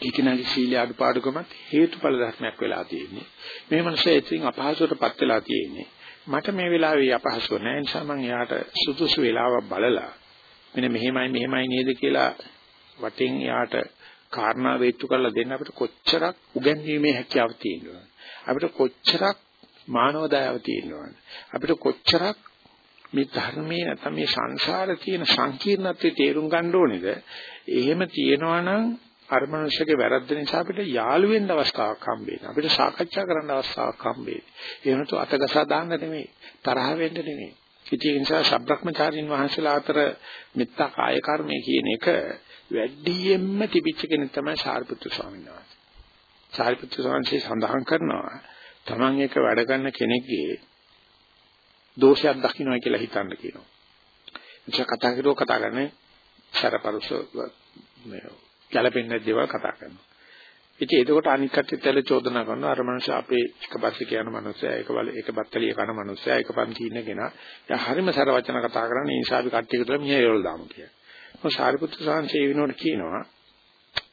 ඒකනගේ සීල අඩපාඩුකමත් හේතුඵල ධර්මයක් වෙලා තියෙන්නේ. මේ මනුස්සයා ඉතින් අපහසුවටපත් වෙලා තියෙන්නේ. මට මේ වෙලාවේ අපහසුව නැහැ නිසා මම යාට සුදුසු වෙලාවක් බලලා මෙන්න මෙහෙමයි මෙහෙමයි නේද කියලා වටින් යාට කාරණා වේත්තු කරලා දෙන්න අපිට කොච්චරක් උගන්වීමේ හැකියාව තියෙනවද අපිට කොච්චරක් මානව දයාව තියෙනවද අපිට කොච්චරක් මේ ධර්මයේ නැත්නම් මේ සංසාරේ තියෙන සංකීර්ණත්වයේ තේරුම් ගන්න ඕනේද එහෙම තියෙනවා නම් අර මනුෂ්‍යගේ වැරද්ද නිසා අපිට යාළු වෙන්න අවස්ථාවක් හම්බෙන්නේ. අපිට සාකච්ඡා කරන්න අවස්ථාවක් හම්බෙන්නේ. එහෙම නැතු අතගසා දාන්න නෙමෙයි, තරහ වෙන්න නෙමෙයි. ඉතින් ඒ නිසා සබ්‍රක්‍මචාරින් වහන්සේලා අතර මෙත්තා කාය කර්මය කියන එක වැඩියෙන්ම තිබිච්ච කෙනෙක් තමයි සාරිපුත්‍ර ස්වාමීන් වහන්සේ. සාරිපුත්‍ර ස්වාමීන් සඳහන් කරනවා Taman එක වැඩ කරන කෙනෙක්ගේ දෝෂයක් දකින්නයි කියලා හිතන්න කියනවා. එනිසා කතා කරුවෝ කතා කරන්නේ සරපරුස මේ ගැළපෙන්නේ දේවල් කතා කරනවා. ඉතින් එතකොට අනික් කට්ටියත් ඇල චෝදනා කරනවා අර මනුස්සයා අපේ එක බස්සේ කියන මනුස්සයා ඒක වල ඒක බත්තලිය කන මනුස්සයා ඒක පන්ති ඉන්නගෙන යා හරිම සර වචන කතා කරන්නේ ඒ නිසා අපි කට්ටිය විතර මිය යවල දාමු කියලා. මොකද සාරිපුත්‍ර සාංශේ විනෝඩ කියනවා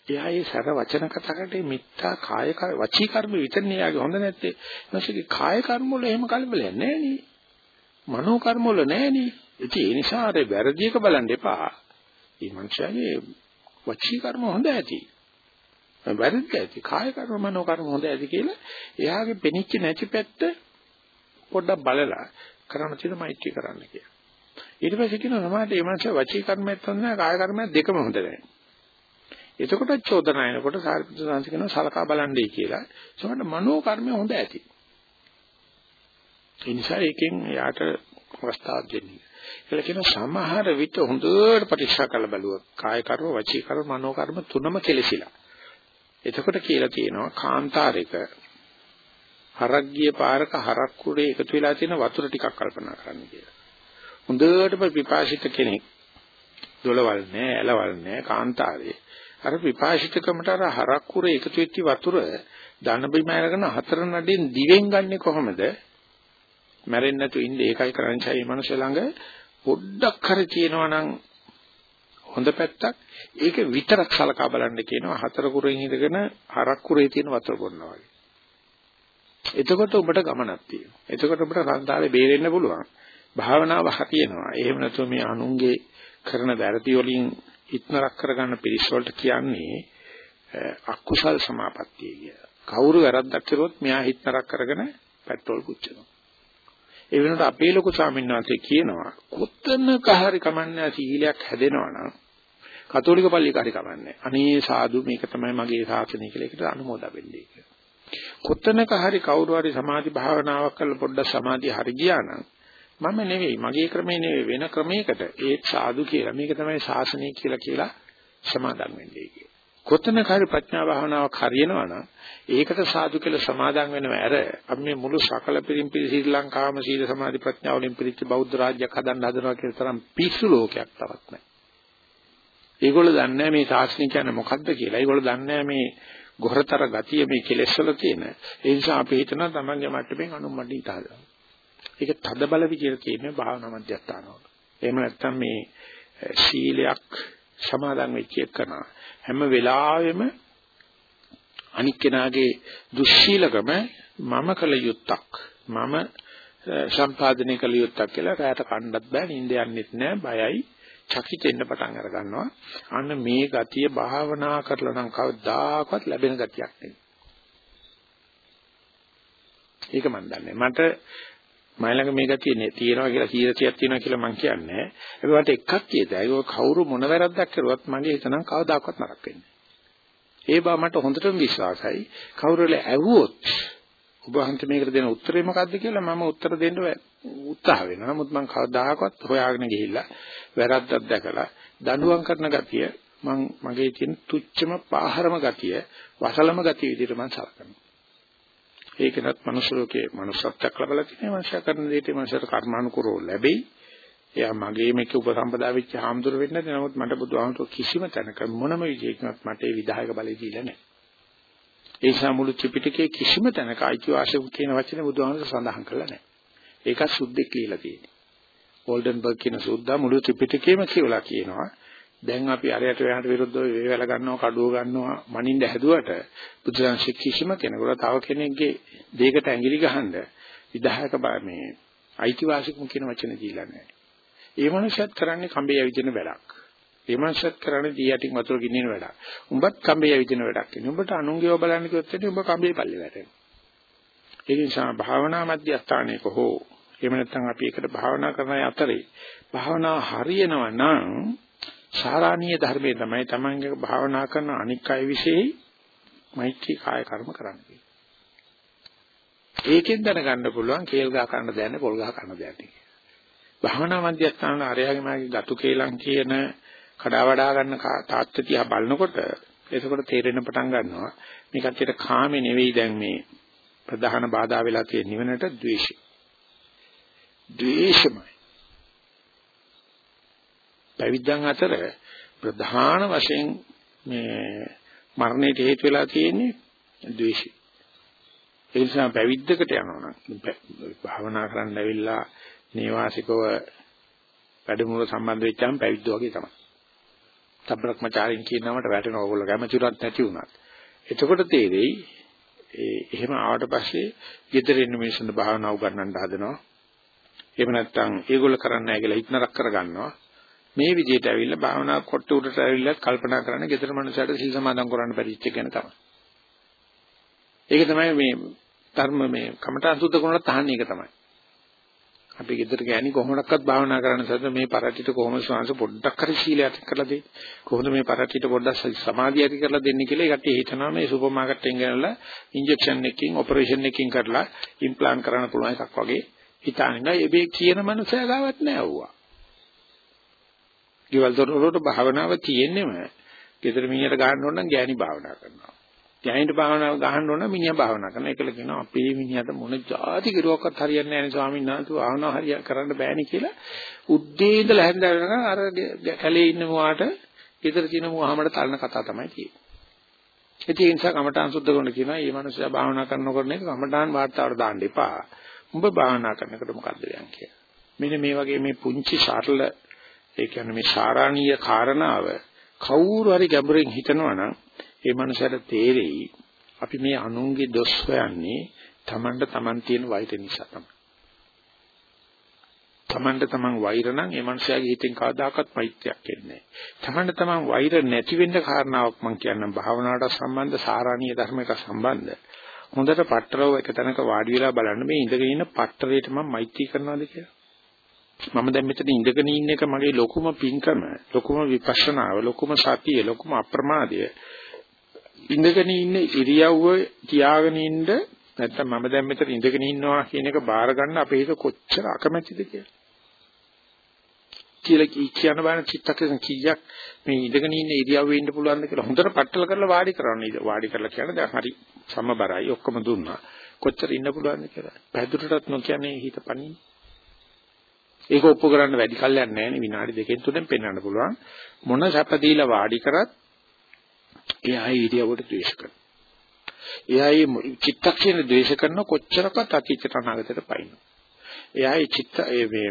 එයා ඒ සර වචන කතා කරේ මිත්‍යා කාය වචී කර්ම විතරනේ යාගේ හොඳ නැත්තේ. මොකද කාය කර්ම වල එහෙම කලබලයක් නැහැ නේ. මනෝ කර්ම වල නැහැ නේ. ඉතින් ඒ නිසා අර වැරදි එක බලන්න එපා. මේ මනුස්සයාගේ වචී කර්ම හොඳ ඇති. වැරද්ද ඇති. කාය කර්ම මනෝ කර්ම හොඳ ඇති කියලා එයාගේ පෙනිච්ච නැති පැත්ත පොඩ්ඩක් බලලා කරන්න තියෙන මෛත්‍රී කරන්න කියලා. ඊට පස්සේ කියනවා සමහරට මේ මනස වචී කර්මයක් හොඳ නැහැ කාය කර්මයක් දෙකම හොඳ නැහැ. එතකොට චෝදනා එනකොට සාරිපුත්‍ර සාංශ කියනවා සලකා බලන්නේ කියලා. සමහරට මනෝ කර්මය හොඳ ඇති. ඒ නිසා ඒකෙන් යාට අවස්ථාවක් දෙන්නේ. කියලා කියන සමහර විට හොඳට පරීක්ෂා කරලා බලුවා කාය කර්ම වචී කර්ම මනෝ කර්ම තුනම කෙලසිලා එතකොට කියලා තියෙනවා කාන්තාරයක හරක් ගිය පාරක හරක් කුඩේ එකතු වෙලා තියෙන වතුර ටිකක් කල්පනා කරන්න කියලා හොඳටම පිපාසිත කෙනෙක් දොළවල් නෑ ඇලවල් නෑ කාන්තාරේ අර පිපාසිතකමට අර හරක් කුරේ එකතු වෙච්ච වතුර ධන බිම අරගෙන හතර නඩෙන් දිවෙන් ගන්නෙ කොහොමද මැරෙන්නේ නැතු ඉන්නේ ඒකයි කරන්නේ මේ මනුස්සය ළඟ පොඩ්ඩක් හරි තියෙනවා නම් හොඳ පැත්තක් ඒක විතරක් සලකා බලන්න කියනවා හතර කුරෙන් ඉඳගෙන හරක් කුරේ තියෙන වතුර බොන්නා වගේ. එතකොට ඔබට ගමනක් තියෙනවා. එතකොට ඔබට සංසාරේ බේරෙන්න පුළුවන්. භාවනාව හරියනවා. එහෙම නැතුව මේ අනුන්ගේ කරන වැරදි වලින් ඉක්නරක් කරගන්න පිරිස් වලට කියන්නේ අකුසල් සමාපත්තිය කිය. කවුරු වැරද්දක් කරුවොත් මෙයා හිටතරක් කරගෙන පෙට්‍රල් පුච්චනවා. ඒ වෙනකොට අපේ ලොකු ස්වාමීන් වහන්සේ කියනවා කොතනක හරි කමන්නේ සීලයක් හැදෙනවා නම් කතෝලික පල්ලියක හරි කමන්නේ. අනේ සාදු මේක තමයි මගේ ශාසනය කියලා ඒකට අනුමෝදා වෙන්නේ කියලා. කොතනක හරි කවුරු හරි සමාධි භාවනාවක් කරලා පොඩ්ඩක් සමාධිය හරි ගියා නම් මම නෙවෙයි මගේ ක්‍රමේ නෙවෙයි වෙන ක්‍රමයකට ඒත් සාදු කියලා මේක තමයි ශාසනය කියලා කියලා සමාදන් වෙන්නේ කියලා. කොතනක හරි ප්‍රඥා භාවනාවක් හරියනවා නම් ඒකට සාදු කියලා සමාදන් වෙනව ඇර අපි මේ මුළු සකල පිරිම්පිරි ශ්‍රී ලංකාවම සීල සමාධි ප්‍රඥා වලින් පිරිච්ච බෞද්ධ රාජ්‍යයක් හදන්න හදනවා කියන තරම් පිස්සු ලෝකයක් තවත් නැහැ. ඒගොල්ලෝ දන්නේ මේ ශාස්ත්‍රය කියන්නේ මොකද්ද කියලා. ඒගොල්ලෝ දන්නේ මේ ගොහරතර ගතිය මේ කෙලෙස් වල තියෙන. ඒ නිසා අපි හිතනවා තමන්ගේ මට්ටමින් අනුමඩි ඉතහදා. ඒක තද බල විදියට තියෙන්නේ භාවනා මධ්‍යස්ථානවල. එහෙම නැත්නම් මේ සීලයක් සමාදන් වෙච්ච එකන හැම වෙලාවෙම අනික් කෙනාගේ දුස්සීලකම මම කළ යුත්තක් මම සම්පාදනය කළ යුත්තක් කියලා රැයට කණ්ඩත් බෑ නිින්ද යන්නෙත් නෑ බයයි චකිතෙන්න පටන් අර ගන්නවා. අන්න මේ ගතිය භාවනා කරලා නම් කවදාකවත් ලැබෙන ගතියක් නෙවෙයි. ඒක මම දන්නේ. මට මයිලඟ මේ ගතිය තියෙනවා කියලා 100ක් තියෙනවා කියලා මම කියන්නේ. ඒක වට එකක් කියතයි. ඒක කවුරු මොන වැරද්දක් කරුවත් මගේ හිතනම් කවදාකවත් නරක වෙන්නේ. ඒ බව මට හොඳටම විශ්වාසයි. කවුරු වෙල ඇහුවොත් ඔබ හන්ත මේකට දෙන උත්තරේ මොකද්ද කියලා මම උත්තර දෙන්න උත්සාහ වෙනවා. නමුත් මම කවදාකවත් හොයාගෙන ගිහිල්ලා වැරද්දක් දැකලා දඬුවම් කරන ගතිය මම මගේ තියෙන තුච්චම පාහරම ගතිය වසලම ගතිය විදිහට මම සලකනවා. ඒකනත් මනුස්ස ලෝකයේ මනුස්සත්වයක් ලැබලා තියෙනවා මනුෂ්‍ය කරන දෙයට මනුෂ්‍යට කර්මානුකූලව ලැබෙයි. එයා මගේ මේක උපසම්පදා වෙච්ච හාමුදුර වෙන්නේ නැති නමුත් මට බුදුහාමුදුර කිසිම තැනක මොනම විදිහකින්වත් මට ඒ විදායක බලය දීලා නැහැ. ඒ නිසා මුළු ත්‍රිපිටකයේ කිසිම තැනක අයිතිවාසිකම් කියන වචනේ බුදුහාමුදුර සඳහන් කරලා නැහැ. ඒකත් සුද්ධෙක් කියලා තියෙන්නේ. ඕල්ඩන්බර්ග් කියන සුද්ධා මුළු ත්‍රිපිටකයේම කියලා කියනවා දැන් අපි අරයට වෙනට විරුද්ධව වේවැල ගන්නවා කඩුව ගන්නවා මනින්න හැදුවට බුදුරජාණන් කිසිම කෙනෙකුට තව කෙනෙක්ගේ දෙයකට ඇඟිලි ගහන්න විදායක මේ අයිතිවාසිකම් කියන වචන දීලා නැහැ. ඒ මනුස්සයත් කරන්නේ කඹේ ඇවිදින වැඩක්. ඒ මනුස්සයත් කරන්නේ දී යටින් වතුර ගින්නින වැඩක්. උඹත් කඹේ ඇවිදින වැඩක්. උඹට අනුන්ගේව බලන්න කිව්වොත් එන්නේ උඹ කඹේ පල්ලේ වැටෙනවා. ඒ නිසා භාවනා මධ්‍යස්ථානයක හෝ එහෙම නැත්නම් අපි එකට භාවනා කරන අතරේ භාවනා හරියනවා නම් සාරාණීය ධර්මයේ තමයි තමන්ගේ භාවනා කරන අනික් අය විශේෂයි මෛත්‍රී කාය කර්ම කරන්නේ. ඒකෙන් දැනගන්න පුළුවන් කේල් ගහ ගන්න දෙන්නේ පොල් ගහ ගන්න දෙන්නේ. භාවනා මධ්‍යස්ථාන ආරයගේ මාගේ ගතු කේලම් කියන කඩා වඩා ගන්න තාත්ත්‍ය තියා බලනකොට එතකොට තේරෙන්න පටන් ගන්නවා මේ කච්චිට කාමේ නෙවෙයි දැන් මේ ප්‍රධාන බාධා වෙලා තියෙන නිවනට ද්වේෂය. ද්වේෂමයි. පැවිද්දන් අතර ප්‍රධාන වශයෙන් මේ මරණයට හේතු වෙලා තියෙන්නේ ද්වේෂය. ඒ නිසා පැවිද්දකට යනවා නම් භාවනා කරන්න ඇවිල්ලා නේවාසිකව වැඩමුළු සම්බන්ධ වෙච්චාම පැවිද්ද වගේ තමයි. සබ්‍රක්‍මචාරින් කියන නමට වැටෙන ඕගොල්ලෝ කැමතිවත් නැති වුණත්. එතකොට තේරෙයි ඒ එහෙම ආවට පස්සේ ගෙදර ඉන්න මිනිස්සුන්ට භාවනා උගන්වන්න හදනවා. එහෙම නැත්නම් ඒගොල්ලෝ කරන්නේ නැහැ කියලා හිතනරක් කරගන්නවා. මේ විදිහට ඇවිල්ලා භාවනා කොට උඩට ඇවිල්ලා කල්පනා කරන්න ගෙදර මනුස්සයට සීල් සමාදන් කරන්න පරිච්ච ගැන තමයි. ඒක තමයි මේ ධර්ම මේ කමඨාන් සුද්ධ කරනට තහන්නේ ඒක තමයි. අපි ගෙදර ගෑණි කොහොමඩක්වත් භාවනා කරන්න සද්ද මේ පරටිට කොහොමද ශ්වාස පොඩ්ඩක් හරි සීලයක් කරලා දෙන්නේ. කොහොමද මේ පරටිට පොඩ්ඩක් සමාධිය ඇති කරලා දෙන්නේ කියලා ඒකට හිතනවා මේ සුපර් මාකට් එකෙන් ගෙනල්ලා ඉන්ජෙක්ෂන් එකකින් ඔපරේෂන් එකකින් කරලා ඉම්ප්ලාන්ට් කරන්න පුළුවන් එකක් වගේ හිතාගෙන ඒ කියන මනුස්සයා ගාවත් නෑ වුණා. ගෙවල් දොරවලට භාවනාව තියෙන්නේම ගෙදර මිනිහට ගහන්න ඕන නම් ගෑණි භාවනා කරනවා. ගෑණිට භාවනාව ගහන්න ඕන නම් මිනිහා භාවනා කරනවා. ඒකල කියනවා අපේ මිනිහට මොන જાති කිරුවක්වත් හරියන්නේ නැහැ නේ ස්වාමීන් වහන්සේ භාවනාව හරිය කරන්න බෑනේ කියලා උද්දී ඉඳලා හැන්දා වෙනකන් අර කැලේ ඉන්න මොවාට ගෙදර තියෙන මොහමඩ තලන කතා තමයි තියෙන්නේ. ඒ නිසා කමඨාන් සුද්ධ කරන කියනවා මේ මිනිස්සයා භාවනා කරනකොට නේ කමඨාන් වාර්තාවට දාන්න එපා. උඹ භාවනා කරනකොට මොකද්ද කියන්නේ. මෙන්න මේ වගේ මේ පුංචි සරල ඒ කියන්නේ මේ සාරාණීය කාරණාව කවුරු හරි ගැඹුරින් හිතනවා නම් ඒ මනුස්සයාට තේරෙයි අපි මේ අනුන්ගේ දොස් හොයන්නේ Tamanට Taman තියෙන වෛර නිසා තමයි. තමන්ට තමන් වෛර නම් ඒ මනුස්සයාගේ හිතෙන් කවදාකවත් මෛත්‍රියක් එන්නේ නැහැ. තමන්ට තමන් වෛර නැති වෙන්න කාරණාවක් මම කියන්නම් භාවනාවට සම්බන්ධ සාරාණීය ධර්මයක සම්බන්ධ. හොඳට පට්ටරව එක තැනක වාඩි වෙලා බලන්න මේ ඉඳගෙන ඉන්න පට්ටරේට මම මෛත්‍රී කරනවාද කියලා. මම දැන් මෙතන ඉඳගෙන ඉන්න එක මගේ ලොකුම පිංකම, ලොකුම විපස්සනාව, ලොකුම සතිය, ලොකුම අප්‍රමාදය. ඉඳගෙන ඉන්න ඉරියව්ව තියාගෙන ඉන්න නැත්තම් මම දැන් මෙතන ඉඳගෙන ඉන්නවා කියන එක බාර ගන්න අපේ හිත කොච්චර අකමැතිද කියලා. කියලා කියන බාන චිත්තකෙන් කීයක් මේ ඉඳගෙන ඉන්න ඉරියව්වේ ඉන්න පුළුවන්ද කියලා හොඳට පట్టල කරලා වාඩි කරන්න. වාඩි කරලා කියන්නේ දැන් හරි සමබරයි ඔක්කොම දුන්නා. කොච්චර ඉන්න පුළුවන්ද කියලා. පැදුරටත් නොකියන්නේ හිත පණින්නේ. ඒක ඔප්පු කරන්න වැඩි කල්යක් නැහැ නේ විනාඩි දෙකෙන් තුනෙන් පෙන්වන්න පුළුවන්. මොන සැප දීලා වාඩි කරත් එයා ඉරියව්වට ද්වේෂ කරනවා. එයා මේ චිත්තක්ෂණ ද්වේෂ කරන කොච්චරකට අතීතයට අනාගතයට පයින්නවා. එයා ඒ චිත්ත මේ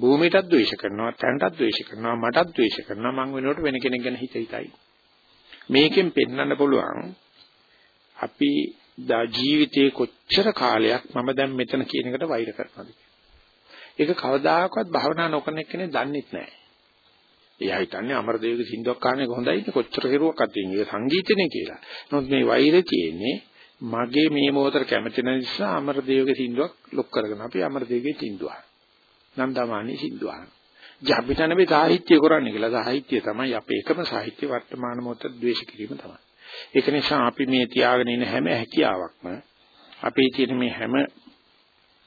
භූමියටත් ද්වේෂ කරනවා, තැනටත් ද්වේෂ කරනවා, මටත් ද්වේෂ කරනවා. මං වෙනකොට වෙන කෙනෙක් ගැන හිත හිතයි. මේකෙන් පෙන්වන්න පුළුවන් අපි දා ජීවිතේ කොච්චර කාලයක් මම දැන් මෙතන කියන එකට වෛර කරනවද ඒක කවදාකවත් භවනා නොකරන කෙනෙක් දන්නේ නැහැ. එයා හිතන්නේ අමරදේවගේ සින්දුවක් අහන්නේ හොඳයි කොච්චර කෙරුවක් අතින් ඒක සංගීතනේ කියලා. නමුත් මේ වෛරය තියෙන්නේ මගේ මේ මොහොතට කැමති නිසා අමරදේවගේ සින්දුවක් ලොක් කරගෙන අපි අමරදේවගේ සින්දුව. නන්දමානි සින්දුව. ජාපිටන මේ සාහිත්‍ය කරන්නේ කියලා සාහිත්‍ය තමයි අපේ එකම සාහිත්‍ය වර්තමාන මොහොත ද්වේෂ කිරීම තමයි. ඒක නිසා අපි මේ තියාගෙන ඉන්න හැම හැකියාවක්ම අපේ තියෙන මේ හැම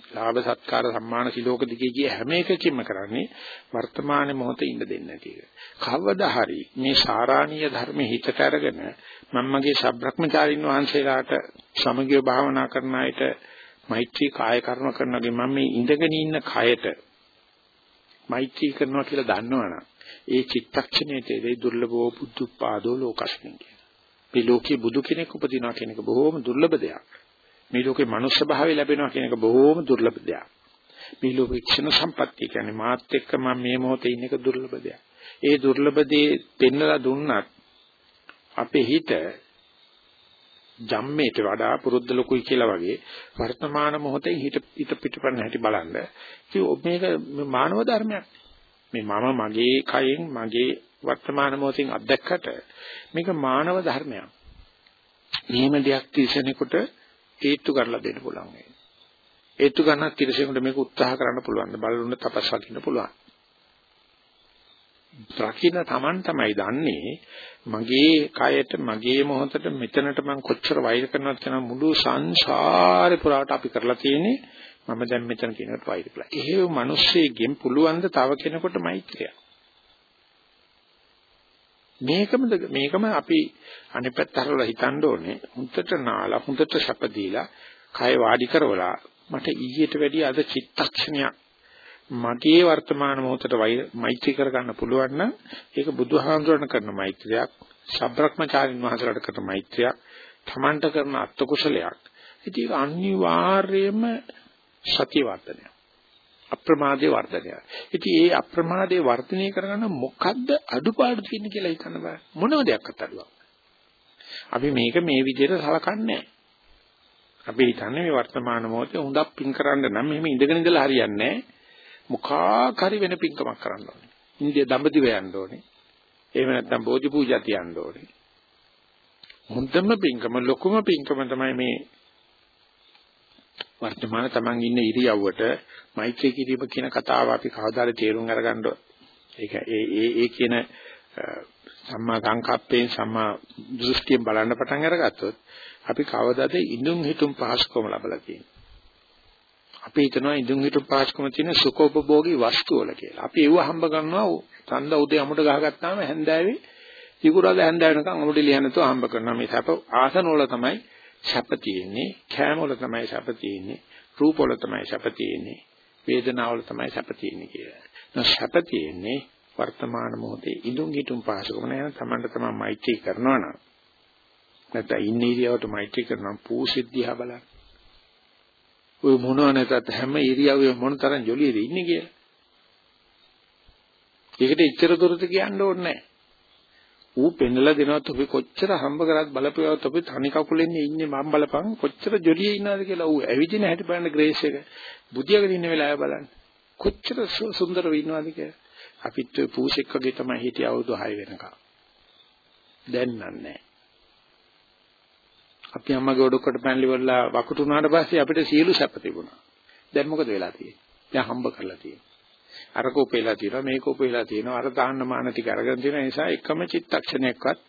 ලාභ සත්කාර සම්මාන සිලෝක දිගේ ගිය හැම එකකින්ම කරන්නේ වර්තමාන මොහොතේ ඉන්න දෙන්නේ නැති එක. කවදා හරි මේ සාරාණීය ධර්ම හිතට අරගෙන මම මගේ ශබ්‍රක්‍මචාරින් වහන්සේලාට සමගිය භාවනා කරන අයට මෛත්‍රී කාය කර්ම කරනගේ මම මේ ඉඳගෙන ඉන්න කයට මෛත්‍රී කරනවා කියලා දන්නවනම් ඒ චිත්තක්ෂණයේ තේරෙයි දුර්ලභෝ බුද්ධපාදෝ ලෝකස්මින් කියන. මේ ලෝකේ බුදු කෙනෙක් උපදිනවා කියන එක බොහොම දුර්ලභ දෙයක්. මේ ලෝකේ මනුෂ්‍ය භාවය ලැබෙනවා කියන එක බොහෝම දුර්ලභ දෙයක්. මේ ලෝකේ ක්ෂණ සම්පත්තිය කියන්නේ මාත් එක්ක මම මේ මොහොතේ ඉන්න එක දුර්ලභ දෙයක්. ඒ දුර්ලභ දේ පෙන්නලා දුන්නත් අපේ හිත ජම්මේට වඩා පුරුද්ද ලොකුයි කියලා වගේ වර්තමාන මොහොතේ හිත පිට පිටපන්න හැටි බලන්න. ඉතින් මේක මානව ධර්මයක්. මේ මම මගේ කයෙන් මගේ වර්තමාන මොහොතින් අත්දැක්කට මේක මානව ධර්මයක්. මෙහෙම දෙයක් තිසෙනෙකුට හේතු කරලා දෙන්න පුළුවන් මේ. හේතු ගන්න තිරසෙකුට මේක උත්සාහ කරන්න පුළුවන්. බලුන්න තපස් වකින්න පුළුවන්. රකින්න Taman තමයි දන්නේ මගේ කයට මගේ මොහොතට මෙතනට මම කොච්චර වෛර කරනවද කියන මුළු සංසාරේ පුරාට අපි කරලා තියෙන්නේ මම දැන් මෙතන කියනකට වෛර කළා. එහෙම මිනිස්සෙගෙන් පුළුවන් ද තව කෙනෙකුට මෛත්‍රිය. මේකමද මේකම අපි අනිත් පැත්ත හරවලා හිතන්න ඕනේ. හුඳට නාලා හුඳට සැප දීලා කය වාඩි කරවලා මට ඊට වැඩිය අද චිත්තක්ෂණයක්. මගේ වර්තමාන මොහොතට මෛත්‍රී කරගන්න පුළුවන් නම් ඒක බුදුහාමුදුරණ කරන මෛත්‍රියක් ශබ්‍රක්‍මචාරින් වහන්සේලාට කරන මෛත්‍රියක් තමන්ට කරන අත්කුසලයක්. ඉතින් ඒක අනිවාර්යයෙන්ම සතිය වර්ධනයක් අප්‍රමාදයේ වර්ධනය. ඉතින් ඒ අප්‍රමාදයේ වර්ධනය කරගන්න මොකද්ද අඩුපාඩු තියෙන්නේ කියලා හිතන්න බෑ. මොනම දෙයක්වත් අඩුවක්. අපි මේක මේ විදිහට සලකන්නේ අපි හිතන්නේ මේ වර්තමාන මොහොතේ හොඳක් පින් කරන්න නම් මෙහෙම ඉඳගෙන ඉඳලා හරියන්නේ මොකක් හරි වෙන පින්කමක් කරන්න ඕනේ. ඉන්දිය දඹදිව යන්න ඕනේ. එහෙම නැත්නම් බෝධි පූජා තියන්න ඕනේ. හොඳම පින්කම ලොකුම පින්කම තමයි මේ වර්තමාන තමන් ඉන්න ඉරියව්වට මෛත්‍රී කිරීම කියන කතාව අපි කවදාද තේරුම් අරගන්න ඒක ඒ ඒ ඒ කියන සම්මා සංකප්පයෙන් සම්මා දෘෂ්ටියෙන් බලන්න පටන් අරගත්තොත් අපි කවදාද ඉඳුන් හිතුම් පහසුකම ලැබලා තියෙන්නේ. අපි හිතනවා ඉඳුන් හිතුම් පහසුකම තියෙන සුඛෝපභෝගී වස්තු වල කියලා. අපි ඒව හම්බ කරනවා සඳ උදේ අමුඩ ගහගත්තාම හැන්දෑවේ ඉකුරාද හැන්දෑවෙනකන් අමුඩ ලියනතෝ හම්බ කරනවා මේ සැප ආසන වල තමයි සැප තියෙන්නේ කෑම වල තමයි සැප තියෙන්නේ රූප වල තමයි සැප තියෙන්නේ වේදනාව වල තමයි සැප තියෙන්නේ කියලා. නෝ සැප තියෙන්නේ වර්තමාන මොහොතේ ඉදුම් හිටුම් පාසකම නෑ තමන්ට තමයි මෛත්‍රී කරනවා නම් නැත්නම් ඉන්නේ ඉරියවට මෛත්‍රී කරනවා පූසිද්ධිය බලන්න. ඔය මොනවා නැතත් හැම ඉරියව්වෙම මොන තරම් ජොලියද ඉන්නේ කියලා. ඒකට ඉච්ඡර දොරට කියන්න ඕනේ නෑ. ඌ පෙන්නලා දෙනවත් අපි කොච්චර හම්බ කරත් බලපෑවත් අපි තනි කකුලෙන් ඉන්නේ මම බලපන් කොච්චර ජොලියේ ඉන්නවද කියලා ඌ ඇවිදින හැටි බලන්න ග්‍රේස් එක බුදියාගෙන ඉන්න වෙලාව බලන්න කොච්චර සුන්දරව ඉන්නවද කියලා. අපිත් ඔය පූසෙක් වගේ තමයි හිටිය අවුරුදු 6 වෙනකම්. දැන් නන්නේ. අපි අම්මගේ ඔඩොක්කට පැනලි වල වකුටුනාට පස්සේ අපිට සියලු සැප තිබුණා. දැන් මොකද වෙලා තියෙන්නේ? දැන් හම්බ කරලා තියෙන්නේ. අර කෝපේලා තියෙනවා මේක කෝපේලා තියෙනවා අර දාන්න මාන ටික අරගෙන තියෙන නිසා එකම චිත්තක්ෂණයක්වත්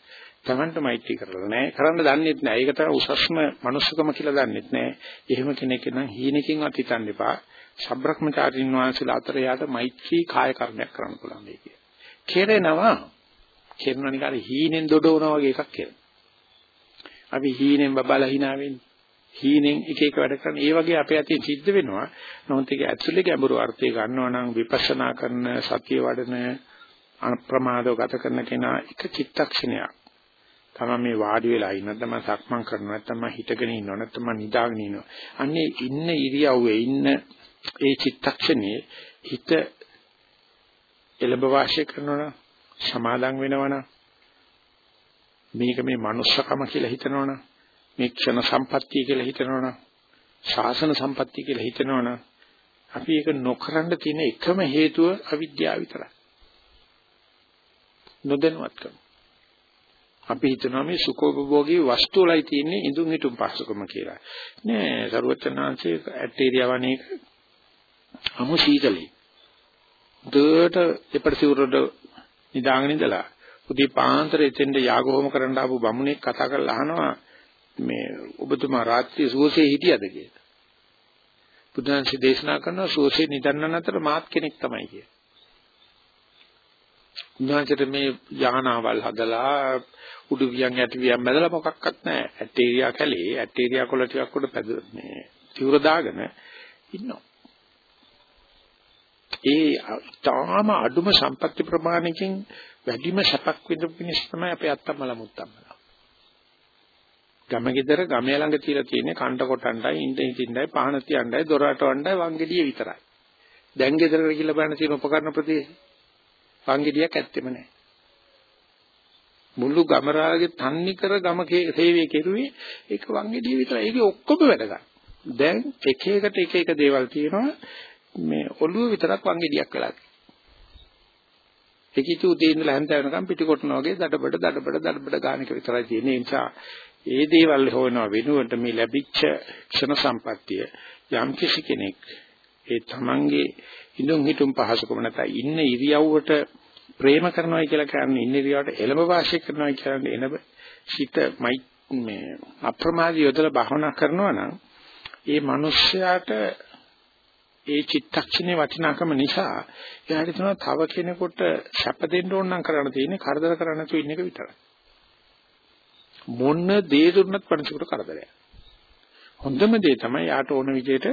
Tamanට මෛත්‍රී කරලා නැහැ. කරන්න දන්නෙත් නැහැ. ඒක තමයි උසස්ම මනුස්සකම කියලා දන්නෙත් නැහැ. එහෙම කෙනෙක් නම් හීනකින්වත් හිතන්න එපා. ශබ්‍රක්‍මචාරින් වහන්සේලා අතර යාට මෛත්‍රී කාය කර්මයක් කරන්න පුළුවන් මේ කිය. කෙරෙනවා. කෙරෙනවා නිකන් හීනෙන් දොඩවනවා වගේ එකක් කියලා. අපි හීනෙන් බබලා hina වෙන්නේ. හීනෙන් එක එක වැඩ කරන. ඒ වගේ අපේ අතින් සිද්ධ වෙනවා. නමුත් ඒක ඇතුලේ ගැඹුරු අර්ථය ගන්නවා නම් විපස්සනා කරන සතිය වඩන අප්‍රමාදව ගත කරන කෙනා එක චිත්තක්ෂණයක්. තමයි මේ වාඩි වෙලා ඉන්න. නැත්නම් සක්මන් කරනවා. නැත්නම් හිටගෙන ඉන්නවා. නැත්නම් නිදාගෙන ඉන්නවා. අන්නේ ඉන්න ඉරියව්වේ ඉන්න ඒ චිත්තක්ෂණයේ හිත එළඹ වාසය කරනවනම් සමාදම් වෙනවනම් මේක මේ manussකම කියලා හිතනවනම් මේ ක්ෂණ සම්පත්තිය කියලා හිතනවනම් ශාසන සම්පත්තිය කියලා හිතනවනම් අපි ඒක නොකරන්න තියෙන එකම හේතුව අවිද්‍යාව විතරයි. නොදැනුවත්කම. අපි හිතනවා මේ සුඛෝපභෝගී වස්තු වලයි තියෙන්නේ ඉදුම් හිටුම් පහසුකම කියලා. නෑ සරුවචනාංශයේ ඇටේරියාවණේක අමු සීතලයි. දෙයට දෙපඩසිවුරට නිදාගෙන ඉඳලා උදේ පාන්දර එතෙන්ද යාග හෝම කරන්න ආපු බමුණෙක් කතා කරලා අහනවා මේ ඔබතුමා රාත්‍රියේ සුවසේ හිටියද කියලා. බුදුන්සේ දේශනා කරනවා සුවසේ නිදන්නන් අතර මාත් කෙනෙක් තමයි කියලා. උන්වහන්සේට මේ යානාවල් හදලා උඩු වියන් යටි වියන් බැදලා මොකක්වත් නැහැ. ඇටේරියා කැලේ ඇටේරියා කොළ ටිකක් උඩ පැද මේ තිවුර දාගෙන ඉන්නවා. ඒ තාම අඩුම සම්පත්‍ති ප්‍රමාණයකින් වැඩිම සැපක් විඳපු මිනිස් තමයි අපේ අත්තම්මල මුත්තම්මලා. ගම ගෙදර ගමේ ළඟ තියලා තියෙන්නේ කණ්ඩ කොටණ්ඩයි ඉන්න ඉඳින්නයි පහන තියණ්ඩයි දොරට වණ්ඩයි වංගෙඩිය විතරයි. දැන් ගෙදරට ගිහලා බලන තියෙන උපකරණ ප්‍රදේශ වංගෙඩියක් ඇත්තෙම නැහැ. මුළු ගමරාගේ තන්නි කර ගම සේවය කෙරුවේ ඒක වංගෙඩිය විතරයි. ඒකේ ඔක්කොම වැඩ ගන්න. දැන් එක එකට එක එක දේවල් තියෙනවා මේ ඔළුව විතරක් වංගෙඩියක් වෙලා තියෙනවා. ඒකිට උදේ ඉඳලා හැන්ද වෙනකම් පිටිකොටන වගේ දඩබඩ දඩබඩ දඩබඩ ගාන එක විතරයි තියෙන්නේ. ඒ නිසා ඒ දේවල් හොයනවා වෙනුවට මේ ලැබිච්ච ක්ෂණ සම්පත්තිය යම් කිසි කෙනෙක් ඒ තමන්ගේ ඉඳුන් හිටුම් පහසුකම නැත්නම් ඉන්න ඉරියව්වට ප්‍රේම කරනවා කියලා කියන්නේ ඉන්න ඉරියව්වට එළඹ වාසය කරනවා කියන්නේ එනබ සිත මේ අප්‍රමාදී යොදලා භවනා කරනවා නම් ඒ මිනිස්යාට ඒ චිත්තක්ෂණේ වටිනාකම නිසා එයාට තමයි තව කෙනෙකුට සැප දෙන්න ඕන නම් කරන්න තියෙන්නේ කරදර කරන්න නැතුව ඉන්න එක විතරයි. මොන දේ දුන්නත් පණිසුකට කරදරයක්. හොඳම දේ තමයි යාට ඕන විදිහට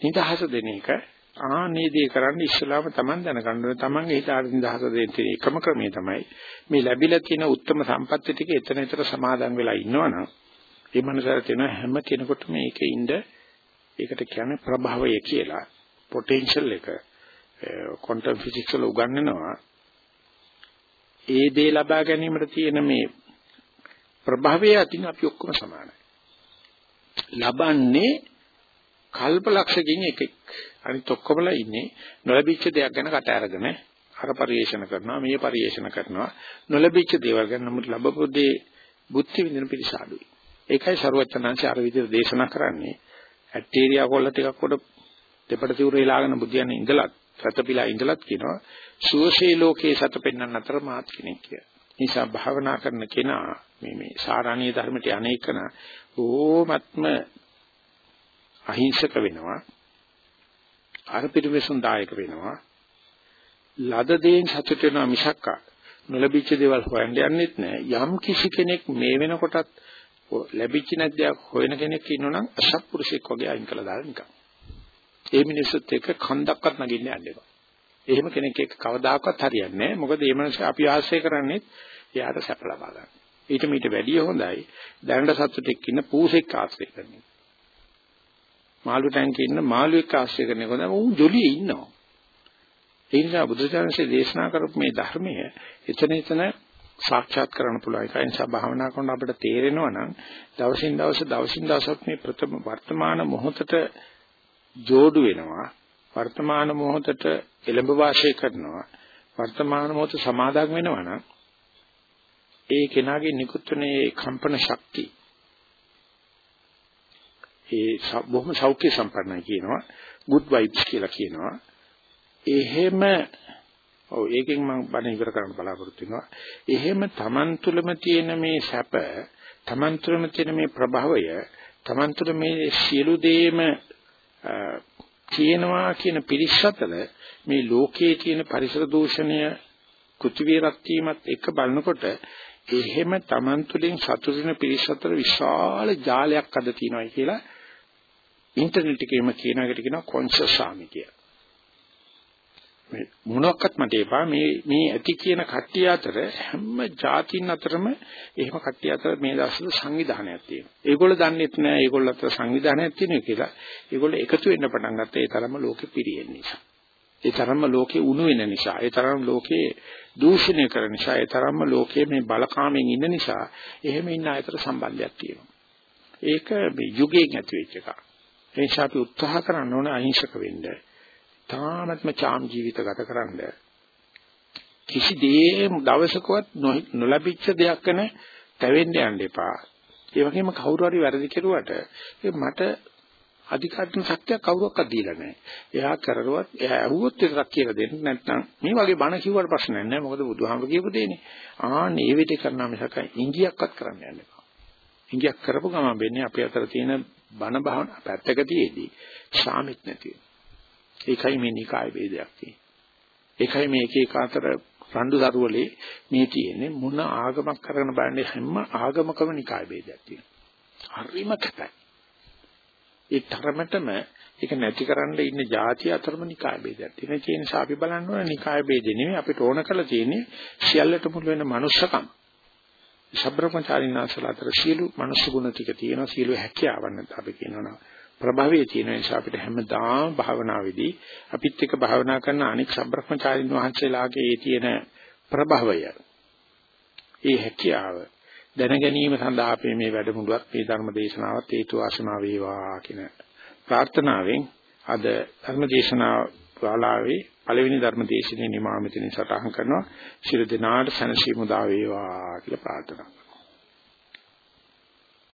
නිදහස දෙන එක. ආනේ දේ කරන්න ඉස්සලාම Taman දැනගන්න ඕනේ. Tamanගේ හිත ආර නිදහස දෙන්න තියෙන එකම ක්‍රමය තමයි මේ ලැබිලා තියෙන උත්තරම සම්පත්තිය ටික එතන එතන සමාදන් වෙලා ඉන්නවනම් ඒ මනසට තියෙන හැම කෙනෙකුටම මේකේ ඉඳ ඒකට කියන්නේ ප්‍රභවය කියලා. පොටෙන්ෂල් එක ක්වොන්ටම් ෆිසික්ස් වල උගන්වනවා ඒ දේ ලබා ගැනීමට තියෙන මේ ප්‍රභවය අතින් අපි ඔක්කොම සමානයි. ලබන්නේ කල්පලක්ෂකින් එකෙක්. අනිත් ඔක්කොමලා ඉන්නේ නොලැබිච්ච දෙයක් ගැන කට අරගෙන අර පරිේෂණ කරනවා මේ පරිේෂණ කරනවා නොලැබිච්ච දේවල් ගැන නමුත් ලැබපු දේ බුද්ධි විඳින පිරිස අඩුයි. ඒකයි ਸਰවචනංශ අර විදිහට දේශනා කරන්නේ. ඇටේරියා කොල්ල ටිකක් උඩ දෙපඩ තිවුර එලාගෙන බුදියන් ඉඳලත් සතපිලා ඉඳලත් කියනවා සුවසේ ලෝකේ සත පෙන්වන්න අතර මාත් කෙනෙක් කියලා. නිසා භාවනා කරන කෙනා මේ මේ සාරාණීය ධර්මයට අනේකන ඕමත්ම අහිංසක වෙනවා. අර පිටුමෙසුන් දායක වෙනවා. ලද දේෙන් සතුට වෙනවා මිසක් නොලැබිච්ච දේවල් හොයන්න යන්නෙත් නෑ. යම් කිසි කෙනෙක් මේ වෙනකොටත් ලැබිච්ච නැද්දයක් හොයන කෙනෙක් ඉන්නවනම් අසත්පුරුෂෙක් වගේ අයින් කළා දාලා නිකන්. ඒ මිනිස්සුත් එක්ක කන්දක්වත් නගින්න යන්න එපා. එහෙම කෙනෙක් එක්ක කවදාකවත් හරියන්නේ නැහැ. මොකද මේ මිනිස්සු අපි ආශ්‍රය කරන්නේ එයාට සැප ලබා ගන්න. ඊට මීට වැඩිය හොඳයි දැනට සතුටෙක් ඉන්න පූසෙක් ආශ්‍රය කරන එක. මාළු ටැංකේ ඉන්න මාළුවෙක් ආශ්‍රය කරන එක හොඳයි. ඌ ජොලියේ ඉන්නවා. ඒ නිසා බුදුචානන්සේ දේශනා කරපු මේ ධර්මය එතන එතන සාක්ෂාත් කරන්න පුළුවන්. ඒ නිසා භාවනා කරන අපිට තේරෙනවා නම් දවසින් දවස දවසින් දවසත් මේ ප්‍රථම වර්තමාන මොහොතට جوړු වෙනවා වර්තමාන මොහොතට එළඹ වාසය කරනවා වර්තමාන මොහොත සමාදන් වෙනවා නම් ඒ කෙනාගේ නිකුත්නේ කම්පන ශක්තිය. ඒ බොහොම සෞඛ්‍ය සම්පන්නයි කියනවා. Good vibes කියලා කියනවා. එහෙම ඔව් ඒකෙන් මම බණ ඉවර කරන්න බලාපොරොත්තු වෙනවා. එහෙම Taman තුලම තියෙන මේ සැප Taman තුලම තියෙන මේ ප්‍රභවය Taman තුල මේ සියලු දේම තියෙනවා කියන පිරිසතල මේ ලෝකයේ තියෙන පරිසර දූෂණය කෘතිවේ රත් වීමත් එක බලනකොට එහෙම Taman තුලින් සතුටින පිරිසතල විශාල ජාලයක් අද තියෙනවා කියලා ඉන්ටර්නෙට් එකේම කියන එකට කියනවා කොන්ෂස් සාමි කියලා. මේ මොනක්වත් මට එපා මේ මේ ඇති කියන කට්ටිය අතර හැම જાතින් අතරම එහෙම කට්ටිය අතර මේ දවස්වල සංවිධානයක් තියෙනවා. ඒගොල්ලෝ දන්නේත් නෑ ඒගොල්ලෝ අතර සංවිධානයක් තියෙනවා කියලා. ඒගොල්ලෝ එකතු වෙන්න පටන් ගත්තා ඒ තරම ලෝකෙ පිරියෙන නිසා. ඒ තරම්ම ලෝකේ උණු වෙන නිසා, ඒ තරම් ලෝකේ දූෂණය කරන නිසා, ඒ තරම්ම ලෝකයේ මේ බලකාමෙන් ඉන්න නිසා එහෙම ඉන්න අතර සම්බන්ධයක් තියෙනවා. ඒක මේ යුගයෙන් ඇති වෙච්ච එකක්. ඒ නිසා අපි උත්සාහ කරන්න ඕනේ අහිංසක වෙන්න. තාමත්ම චාම් ජීවිත ගත කරන්න. කිසි දේ දවසකවත් නොලැබිච්ච දෙයක් ගැන තැවෙන්න යන්න එපා. ඒ වගේම කවුරු හරි වැරදි කෙරුවට මට අධිකාරණ ශක්තියක් කවුරක්වත් දීලා නැහැ. එයා කරරුවත් එයා ඇහුවොත් විතරක් කියලා දෙන්න නැත්නම් මේ වගේ බණ කිව්වට ප්‍රශ්නයක් නැහැ. මොකද බුදුහාමුදුරු කියපු දෙන්නේ. ආ මේ විදිහට කරනා මිසක ඉංගියක්වත් කරන්න යන්න එපා. ඉංගියක් කරපු ගමන් වෙන්නේ අපි අතර තියෙන බණ භාවනා පැත්තක තියේදී සාමිත් නැති ඒකයි මේ නිකාය ભેදයක් තියෙන්නේ. ඒකයි මේ එක එක අතර රණ්ඩු දරුවලේ මේ තියෙන්නේ මොන ආගමක් කරගෙන බලන්නේ හැම ආගමකම නිකාය ભેදයක් තියෙනවා. හරිම කැතයි. ඒ තරමටම ඒක නැතිකරන්න ඉන්න જાති අතරම නිකාය ભેදයක් තියෙනවා. ඒ නිසා අපි බලන්න ඕන නිකාය ભેදෙ නෙමෙයි අපිට ඕන කරලා තියෙන්නේ සියල්ලට මුල් වෙන මනුස්සකම්. ශබ්‍රමචාරින්නාසල අතර සියලු මනුස්ස ගුණ ටික තියෙනවා. සියලු හැකියාවන් නැත්නම් අපි කියනවා ප්‍රභවයේ තියෙන නිසා අපිට හැමදාම භාවනාවේදී අපිත් එක්ක භාවනා කරන අනෙක් ශබ්‍රමචාරින් වහන්සේලාගේ ඒ තියෙන ප්‍රභවය ඒ හැකියාව දැන ගැනීම සඳහා අපි මේ වැඩමුළුවත් මේ ධර්ම දේශනාවත් හේතු වාසනා වේවා කියන ප්‍රාර්ථනාවෙන් අද ධර්ම දේශනාව ශාලාවේ පළවෙනි ධර්ම දේශනේ නිමාමිතින් සටහන් කරනවා. ශිර දිනාට සනසීමු දා වේවා කියලා ප්‍රාර්ථනා කරනවා.